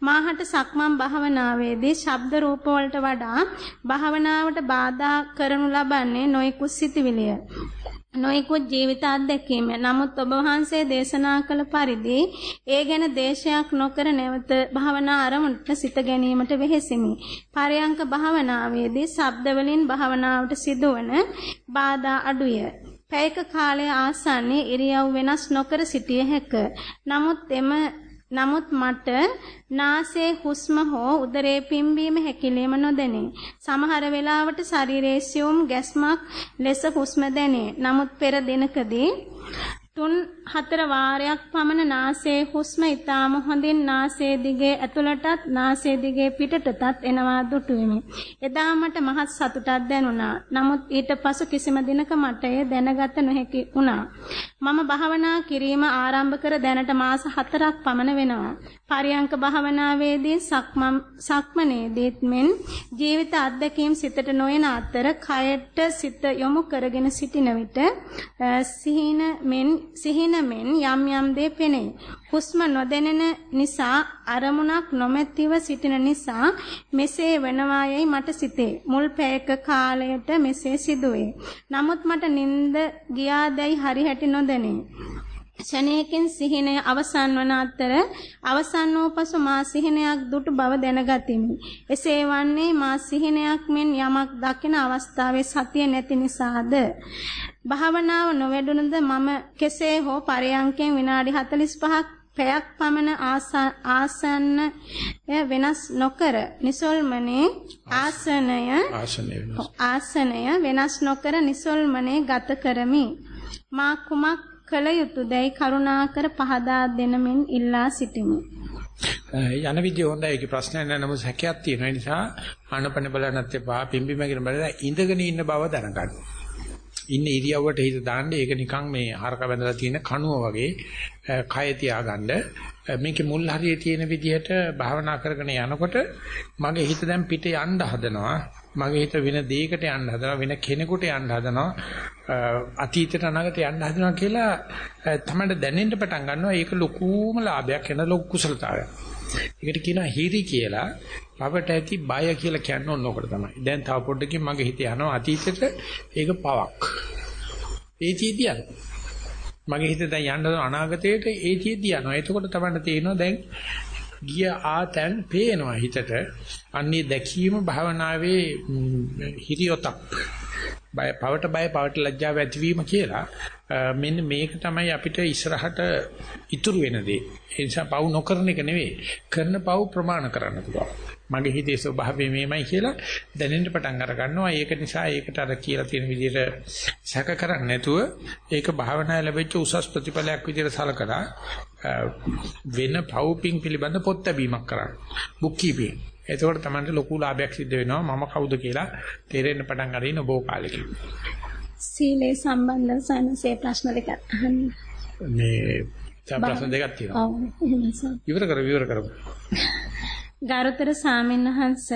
මාහට සක්මන් භාවනාවේදී ශබ්ද රූප වලට වඩා භාවනාවට බාධා කරනු ලබන්නේ නොයෙකුත් සිතවිලිය. නොයෙකුත් ජීවිත අත්දැකීම. නමුත් ඔබ වහන්සේ දේශනා කළ පරිදි ඒ ගැන දේශයක් නොකර නැවත භාවනා ආරමුණට සිත ගැනීමට වෙහෙසිමි. පරයන්ක භාවනාවේදී ශබ්ද වලින් භාවනාවට සිදුවන බාධා අඩුය. පැයක කාලය ආසන්නයේ ඉරියව් වෙනස් නොකර සිටිය හැක. නමුත් එම නමුත් මට නාසයේ හුස්ම හෝ උදරයේ පිම්බීම හැකිලිම නොදැනේ. සමහර වෙලාවට ශරීරයේ සියුම් ගැස්මක් ලෙස හුස්ම දැනේ. නමුත් පෙර දිනකදී තුන් හතර වාරයක් පමණ නාසයේ හුස්ම ඊටාම හොඳින් නාසයේ දිගේ ඇතුළටත් නාසයේ දිගේ පිටටටත් එනවා දුටුවෙමි. එදා මට මහත් සතුටක් දැනුණා. නමුත් ඊට පසු කිසිම දිනක මට එය දැනගත නොහැකි වුණා. මම භාවනා කිරීම ආරම්භ කර දැනට මාස 4ක් පමණ වෙනවා. පරියංක භාවනාවේදී සක්මන් සක්මනේදීත් මෙන් ජීවිත අත්දැකීම් සිතට නොයන අතර කයට සිත යොමු කරගෙන සිටින විට සිහින මෙන් සිහින මෙන් යම් යම් දේ පෙනේ. හුස්ම නොදැනෙන නිසා අරමුණක් නොමැතිව සිටින නිසා මෙසේ වෙනවායයි මට සිතේ. මුල් පැයක කාලයට මෙසේ සිදුවේ. නමුත් මට නිින්ද ගියාදැයි හරි හැටි නොදැනේ. ෂණයකින් සිහිනය අවසන් වන අතර අවසන් වූ පසු මා සිහිනයක් දුටු බව දැනගතිමි. එසේ වන්නේ මා සිහිනයක් මෙන් යමක් දකින අවස්ථාවේ සතිය නැති නිසාද. භාවනාව නොවැඩුණද මම කෙසේ හෝ පරයන්කෙන් විනාඩි 45ක් පැයක් පමණ ආසන්න වෙනස් නොකර නිසල්මනේ ආසනය ආසනය වෙනස් නොකර නිසල්මනේ ගත කරමි මා කුමක් කළ යුතුයදයි කරුණාකර පහදා දෙනමින් ඉල්ලා සිටිමි. යන විදිය හොඳයි. ඒකේ ප්‍රශ්නයක් නැහැ. නමුත් හැකියාවක් තියෙන නිසා ආනපන බලන්නත් එපා. පිම්බිමගෙන බලලා ඉඳගෙන ඉන්න බව දැනගන්න. ඉන්න ඉරියව්වට හිත දාන්න. ඒක නිකන් මේ හරක බැඳලා තියෙන කණුව වගේ කය තියාගන්න. මේකේ මුල් හරියේ තියෙන විදිහට භාවනා කරගෙන යනකොට මගේ හිත දැන් පිට යන්න හදනවා. මගේ හිත වෙන දෙයකට යන්න හදනවා වෙන කෙනෙකුට යන්න හදනවා. අතීතයට අනාගතයට යන්න හදනවා කියලා තමයි දැනෙන්න පටන් ගන්නවා. ඒක ලොකුම ලාභයක් වෙන ලොකු කුසලතාවයක්. ඒකට කියනවා හිරි කියලා. පවට ඇති බය කියලා කියන්නේ ඕනකට තමයි. දැන් තව පොඩ්ඩකින් මගේ හිත යනවා අතීතයට ඒක පවක්. ඒතියදී යනවා. මගේ හිත දැන් යන්න අනාගතයට ඒතියදී යනවා. එතකොට තමයි තේරෙනවා දැන් ගිය ආතන් පේනවා හිතට අන්නේ දැකීම භාවනාවේ හිරියොතක් බය පවට බය පවට ලැජ්ජාව ඇතිවීම කියලා මෙන්න මේක තමයි අපිට ඉස්සරහට ඉතුරු වෙන දේ. ඒ නිසා පව් නොකරන එක නෙවෙයි කරන පව් ප්‍රමාණ කරන්න පුළුවන්. මගේ හිතේ ස්වභාවය මේමයි කියලා දැනෙන්න පටන් අර ගන්නවා. ඒක නිසා ඒකට අර කියලා තියෙන විදිහට සැක කරන්නේ නැතුව ඒක භාවනාවේ ලැබෙච්ච උසස් ප්‍රතිඵලයක් විදිහට සලකලා වෙන පව්පින් පිළිබඳ පොත් ලැබීමක් කරන්න. Book keeping. එතකොට තමයි ලොකු ලාභයක් සිද්ධ වෙනවා. මම කවුද කියලා තේරෙන්න පටන් අරින්න බොහෝ කාලෙකින්. සීලේ සම්බන්ධ සනසේ ප්‍රශ්න දෙකක් අහන්න. මේ ප්‍රශ්න දෙකක් තියෙනවා. ඔව්. ඉවර කර ඉවර කරමු. ගරුතර සාමින්වහන්ස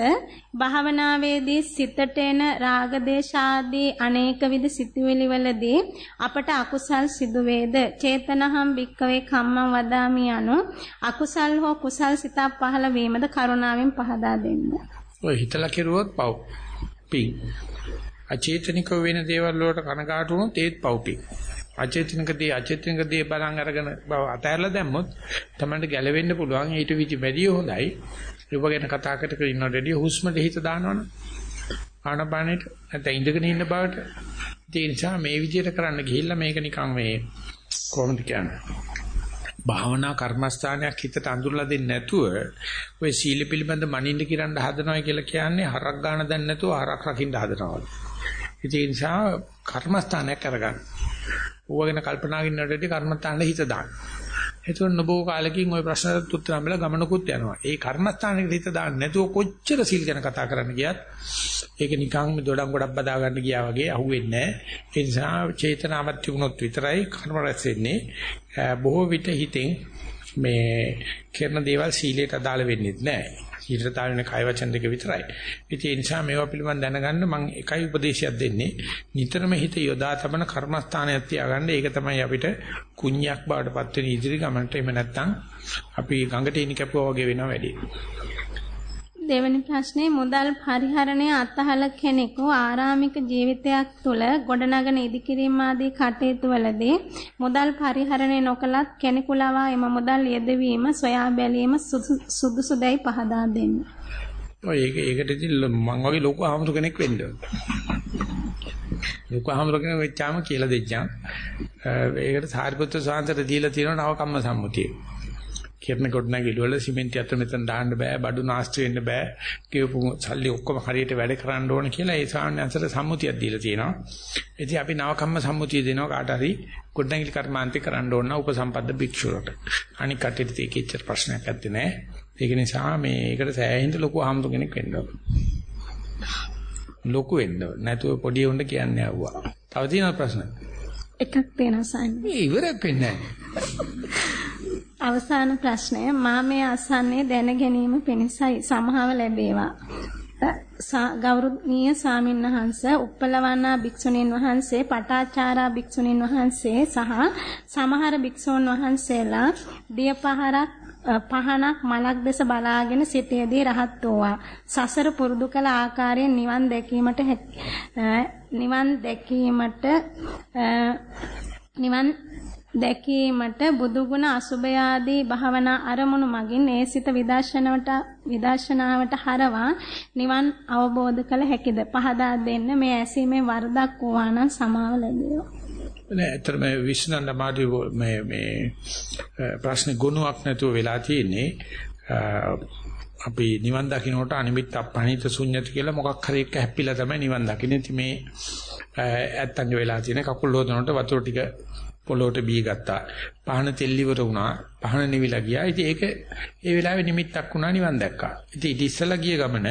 භාවනාවේදී සිතට එන රාග දේශාදී අනේක විද සිතුවිලි වලදී අපට අකුසල් සිදු වේද චේතනහම් භික්කවේ කම්මං වදාමි යනු අකුසල් හෝ කුසල් සිතක් පහළ වීමද කරුණාවෙන් පහදා දෙන්න. ඔය හිතලා කෙරුවොත් පව්. පිං. අචේතනික වෙන දේවල් වලට කනගාටු වුණොත් ඒත් පව් පිං. අචේතනිකදී අචේතනිකදී බලන් අරගෙන බව අතහැරලා දැම්මොත් තමයි ගැලවෙන්න පුළුවන් ඊට විදි වැඩි හොඳයි ඒව ගැන කතා කර කර ඉන්නවට වැඩිය හුස්මට හිත දානවනේ. ආනපානෙට නැත්නම් ඉඳගෙන ඉන්න බවට. ඒ නිසා මේ විදිහට කරන්න ගිහිල්ලා මේක නිකන් මේ කොහොමද කියන්නේ? භාවනා කර්මස්ථානයක් හිතට අඳුරලා දෙන්නේ නැතුව ඔය සීල පිළිබඳ මනින්න කිරන්න හදනවා කියලා කියන්නේ හරක් ගන්න දැන් නැතුව හරක් රකින්න හදනවා. ඒ නිසා කර්මස්ථානයක් අරගන්න. ඌවගෙන කල්පනා කරනකොටදී කර්මස්ථානෙ හිත දාන්න. එතකොට නොබෝ කාලෙකින් ওই ප්‍රශ්නට උත්තර හම්බෙලා ගමනකුත් යනවා. ඒ කර්මස්ථානෙට හිත දාන්න නැතුව කොච්චර සිල් ගැන කතා කරන්න ගියත් ඒක නිකන් දොඩම් ගොඩක් බදා ගන්න ගියා වගේ අහුවෙන්නේ නැහැ. ඒ නිසා චේතනාවක් තිබුණොත් විතරයි කර්ම රැස් වෙන්නේ. බොහෝ විට හිතෙන් මේ කරන දේවල් සීලයට අදාළ වෙන්නේ නැහැ. සීලයට අදාළ වෙන කය වචන දෙක විතරයි. ඉතින් ඒ නිසා මේවා පිළිබඳ දැනගන්න මම එකයි උපදේශයක් දෙන්නේ. නිතරම හිත යොදා තබන කර්මස්ථානයක් තියාගන්න. ඒක තමයි අපිට කුණ්‍යක් බවට පත් වෙන ඉදිරි ගමනට. එහෙම නැත්නම් අපි ගඟට ඉනි කැපුවා වගේ වෙනවා වැඩි. දෙවැනි ප්‍රශ්නේ මුදල් පරිහරණය අත්හල කෙනෙකු ආරාමික ජීවිතයක් තුළ ගොඩනගන ඉදිකිරීම ආදී කටයුතු වලදී මුදල් පරිහරණය නොකලත් කෙනෙකු ලවා එම මුදල් යෙදවීම සොයා බැලීම සුදුසුදයි පහදා දෙන්න. ඔය ඒක ඒකට ඉතින් මං වගේ ලොකු ආමතු කෙනෙක් වෙන්න ඕන. ලොකු ආමතු කෙනෙක් වෙච්චාම කියලා දෙච්චාම ඒකට සාරිපුත්‍ර සාන්තට දීලා තියෙනවා නව කම්ම සම්මුතිය. කිරණ ගොඩනැගිලි වල සිමෙන්ති අතර මෙතන දාන්න බෑ බඩු නාස්ති වෙන්න බෑ කියපු සල්ලි ඔක්කොම හරියට වැඩ කරන්න ඕන කියලා ඒ සාමාන්‍යයෙන් සම්මුතියක් දීලා තියෙනවා. ඉතින් අපි නවකම්ම සම්මුතිය දෙනවා කාට හරි ගොඩනැගිලි කර්මාන්තේ කරන්න ඕන උපසම්පද භික්ෂුවට. අනික කටට ඒකෙච්චර ප්‍රශ්නයක් නැත්තේ නෑ. ඒක නිසා මේ ඒකට සෑහෙන්න ලොකු ආම්තු කෙනෙක් වෙන්න ඕන. ලොකු වෙන්න. නැතුව පොඩි උන්ට කියන්නේ ආවා. තව තියෙනවා ප්‍රශ්න? එකක් තියෙනවා සයින්. ඉවරක් වෙන්නේ නැහැ. අවසාන ප්‍රශ්නය මා මේ අසන්නේ දැන ගැනීම පිණිසයි සමහව ලැබේවා. ගෞරවනීය සාමින්වහන්ස උප්පලවන්නා භික්ෂුණීන් වහන්සේ පටාචාරා භික්ෂුණීන් වහන්සේ සහ සමහර භික්ෂූන් වහන්සේලා දියපහරක් පහනක් මලක් දෙස බලාගෙන සිටියේදී රහත් වූවා. සසර පුරුදු කළ ආකාරයෙන් නිවන් දැකීමට නිවන් දැකීමට නිවන් දැකීමට බුදුගුණ අසුභය ආදී භාවනා අරමුණු මගින් ඒ සිත විදර්ශනාවට විදර්ශනාවට හරවා නිවන් අවබෝධ කළ හැකිද? පහදා දෙන්න මේ ඇසීමේ වරදක් වූවා නම් සමාව ලැබේවා. නෑ ඇත්තටම විශ්නන්න මාදී මේ මේ ප්‍රශ්න ගුණයක් නැතුව වෙලා තියෙන්නේ. අපි නිවන් දකින්නට අනිමිත් අපහනිත ශුන්්‍යත කියලා මොකක් හරි එක හැප්පිලා තමයි නිවන් දකින්නේ. ඉතින් මේ ඇත්තන්ගේ වෙලා තියෙන කකුල් හොදනකොට වතුර ටික පොළොවට බී ගත්තා. පහන තෙල් ඉවර වුණා. පහන නිවිලා ගියා. ඉතින් ඒක ඒ වෙලාවේ නිමිත්තක් වුණා නිවන් දැක්කා. ඉතින් ඊට ඉස්සලා ගිය ගමන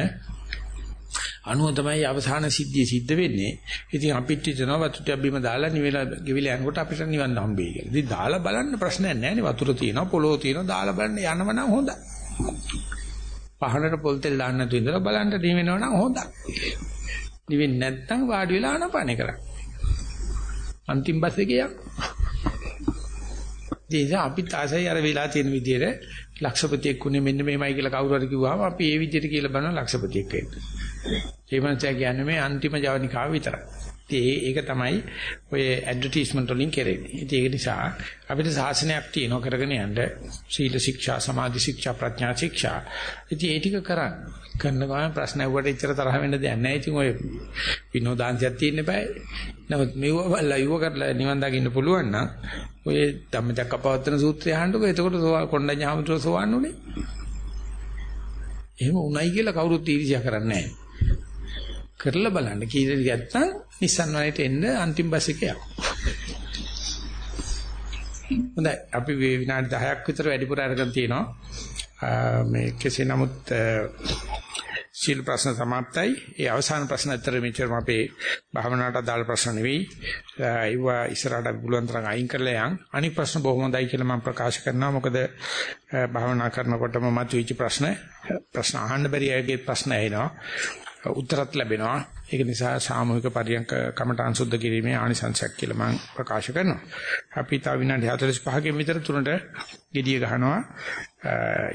අනුව තමයි අවසාන සිද්ධිය සිද්ධ වෙන්නේ. ඉතින් අපිට හිතනවා වතුරට බීම දාලා නිවිලා ගෙවිලා යනකොට අපිට නිවන් හම්බෙයි කියලා. ඉතින් දාලා බලන්න ප්‍රශ්නයක් නැහැ නේ. වතුර තියෙනවා, පොළොව තියෙනවා. දාලා බලන්න යනවනම් හොඳයි. පහනට පොල් තෙල් දාන්න නැතුව ඉඳලා බලන්න නිවෙනවනම් හොඳයි. නිවෙන්නේ නැත්නම් වාඩි වෙලා ආනපානේ කරන්න. අන්තිම බස් එකේ යන්න. ඒ අපිත් ආසයි අර වෙලා තියෙන විදිහට ලක්ෂපතියෙක් උනේ මෙන්න මේමයි කියලා කවුරු හරි කිව්වම අපි ඒ විදිහට කියලා බලන ලක්ෂපතියෙක් වෙන්න. ඒ මනසයා කියන්නේ මේ අන්තිම ජවනිකාව විතරයි. ඒක තමයි ඔය ඇඩ්වර්ටයිස්මන්ට් වලින් කරන්නේ. ඉතින් ඒක නිසා අපිට ශාසනයක් තියෙනවා කරගෙන යන්න සීල ශික්ෂා, සමාධි ශික්ෂා, ප්‍රඥා ශික්ෂා. ඉතින් ඒ ටික කරන්න. කරන ගමන් ප්‍රශ්න ඇහුවට ඉතර තරහ වෙන්න දෙයක් නැහැ. ඉතින් ඔය විනෝදාංශයක් තියෙන්න බෑ. නමුත් මෙව ලයිව් කරලා නිවන් දකින්න පුළුවන් නම් ඔය ධම්මචක්කපවත්තන සූත්‍රය අහන්නකො එතකොට කොණ්ඩඤ්ඤ හැමතුර සෝවන්න උනේ. එහෙම උණයි කියලා කවුරුත් ඊර්ෂ්‍යා කරන්නේ නැහැ. කරලා බලන්න කීයද ගත්තම් Nissan වලට එන්න අන්තිම බස් එක යනවා. හොඳයි අපි විනාඩි 10ක් විතර වැඩිපුර අරගෙන තිනවා. මේ කෙසේ නමුත් සීල ප්‍රශ්න සමාප්තයි. ඒ අවසාන ප්‍රශ්න අතර මෙච්චරම අපේ භාවනාවට අදාළ ප්‍රශ්න නෙවෙයි. ඒවා ඉස්සරහට අපි පුළුවන් තරම් අයින් කරලා යන්. අනිත් ප්‍රශ්න බොහොම හොඳයි කියලා මම ප්‍රකාශ කරනවා. මොකද භාවනා කරනකොටම මතුවෙච්ච ප්‍රශ්න ප්‍රශ්න අහන්න බැරි අයගේ ප්‍රශ්න එනවා. උත්තරත් ලැබෙනවා. ඒක නිසා සාමූහික පරියන්ක කමඨාන් සුද්ධ කිරීමේ ආනිසංසයක් කියලා මම ප්‍රකාශ කරනවා. අපි තව විනාඩි 45කින් විතර තුනට gediya ගහනවා.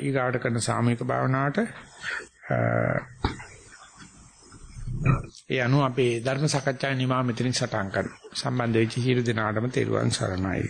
ඊගාට කරන සාමූහික භාවනාවට ඒ අනුව අපේ ධර්ම සාකච්ඡා නිමා මෙතනින් සටහන් කරනවා. සම්බන්ධ වෙච්ච හිිරු දිනාටම තෙරුවන් සරණයි.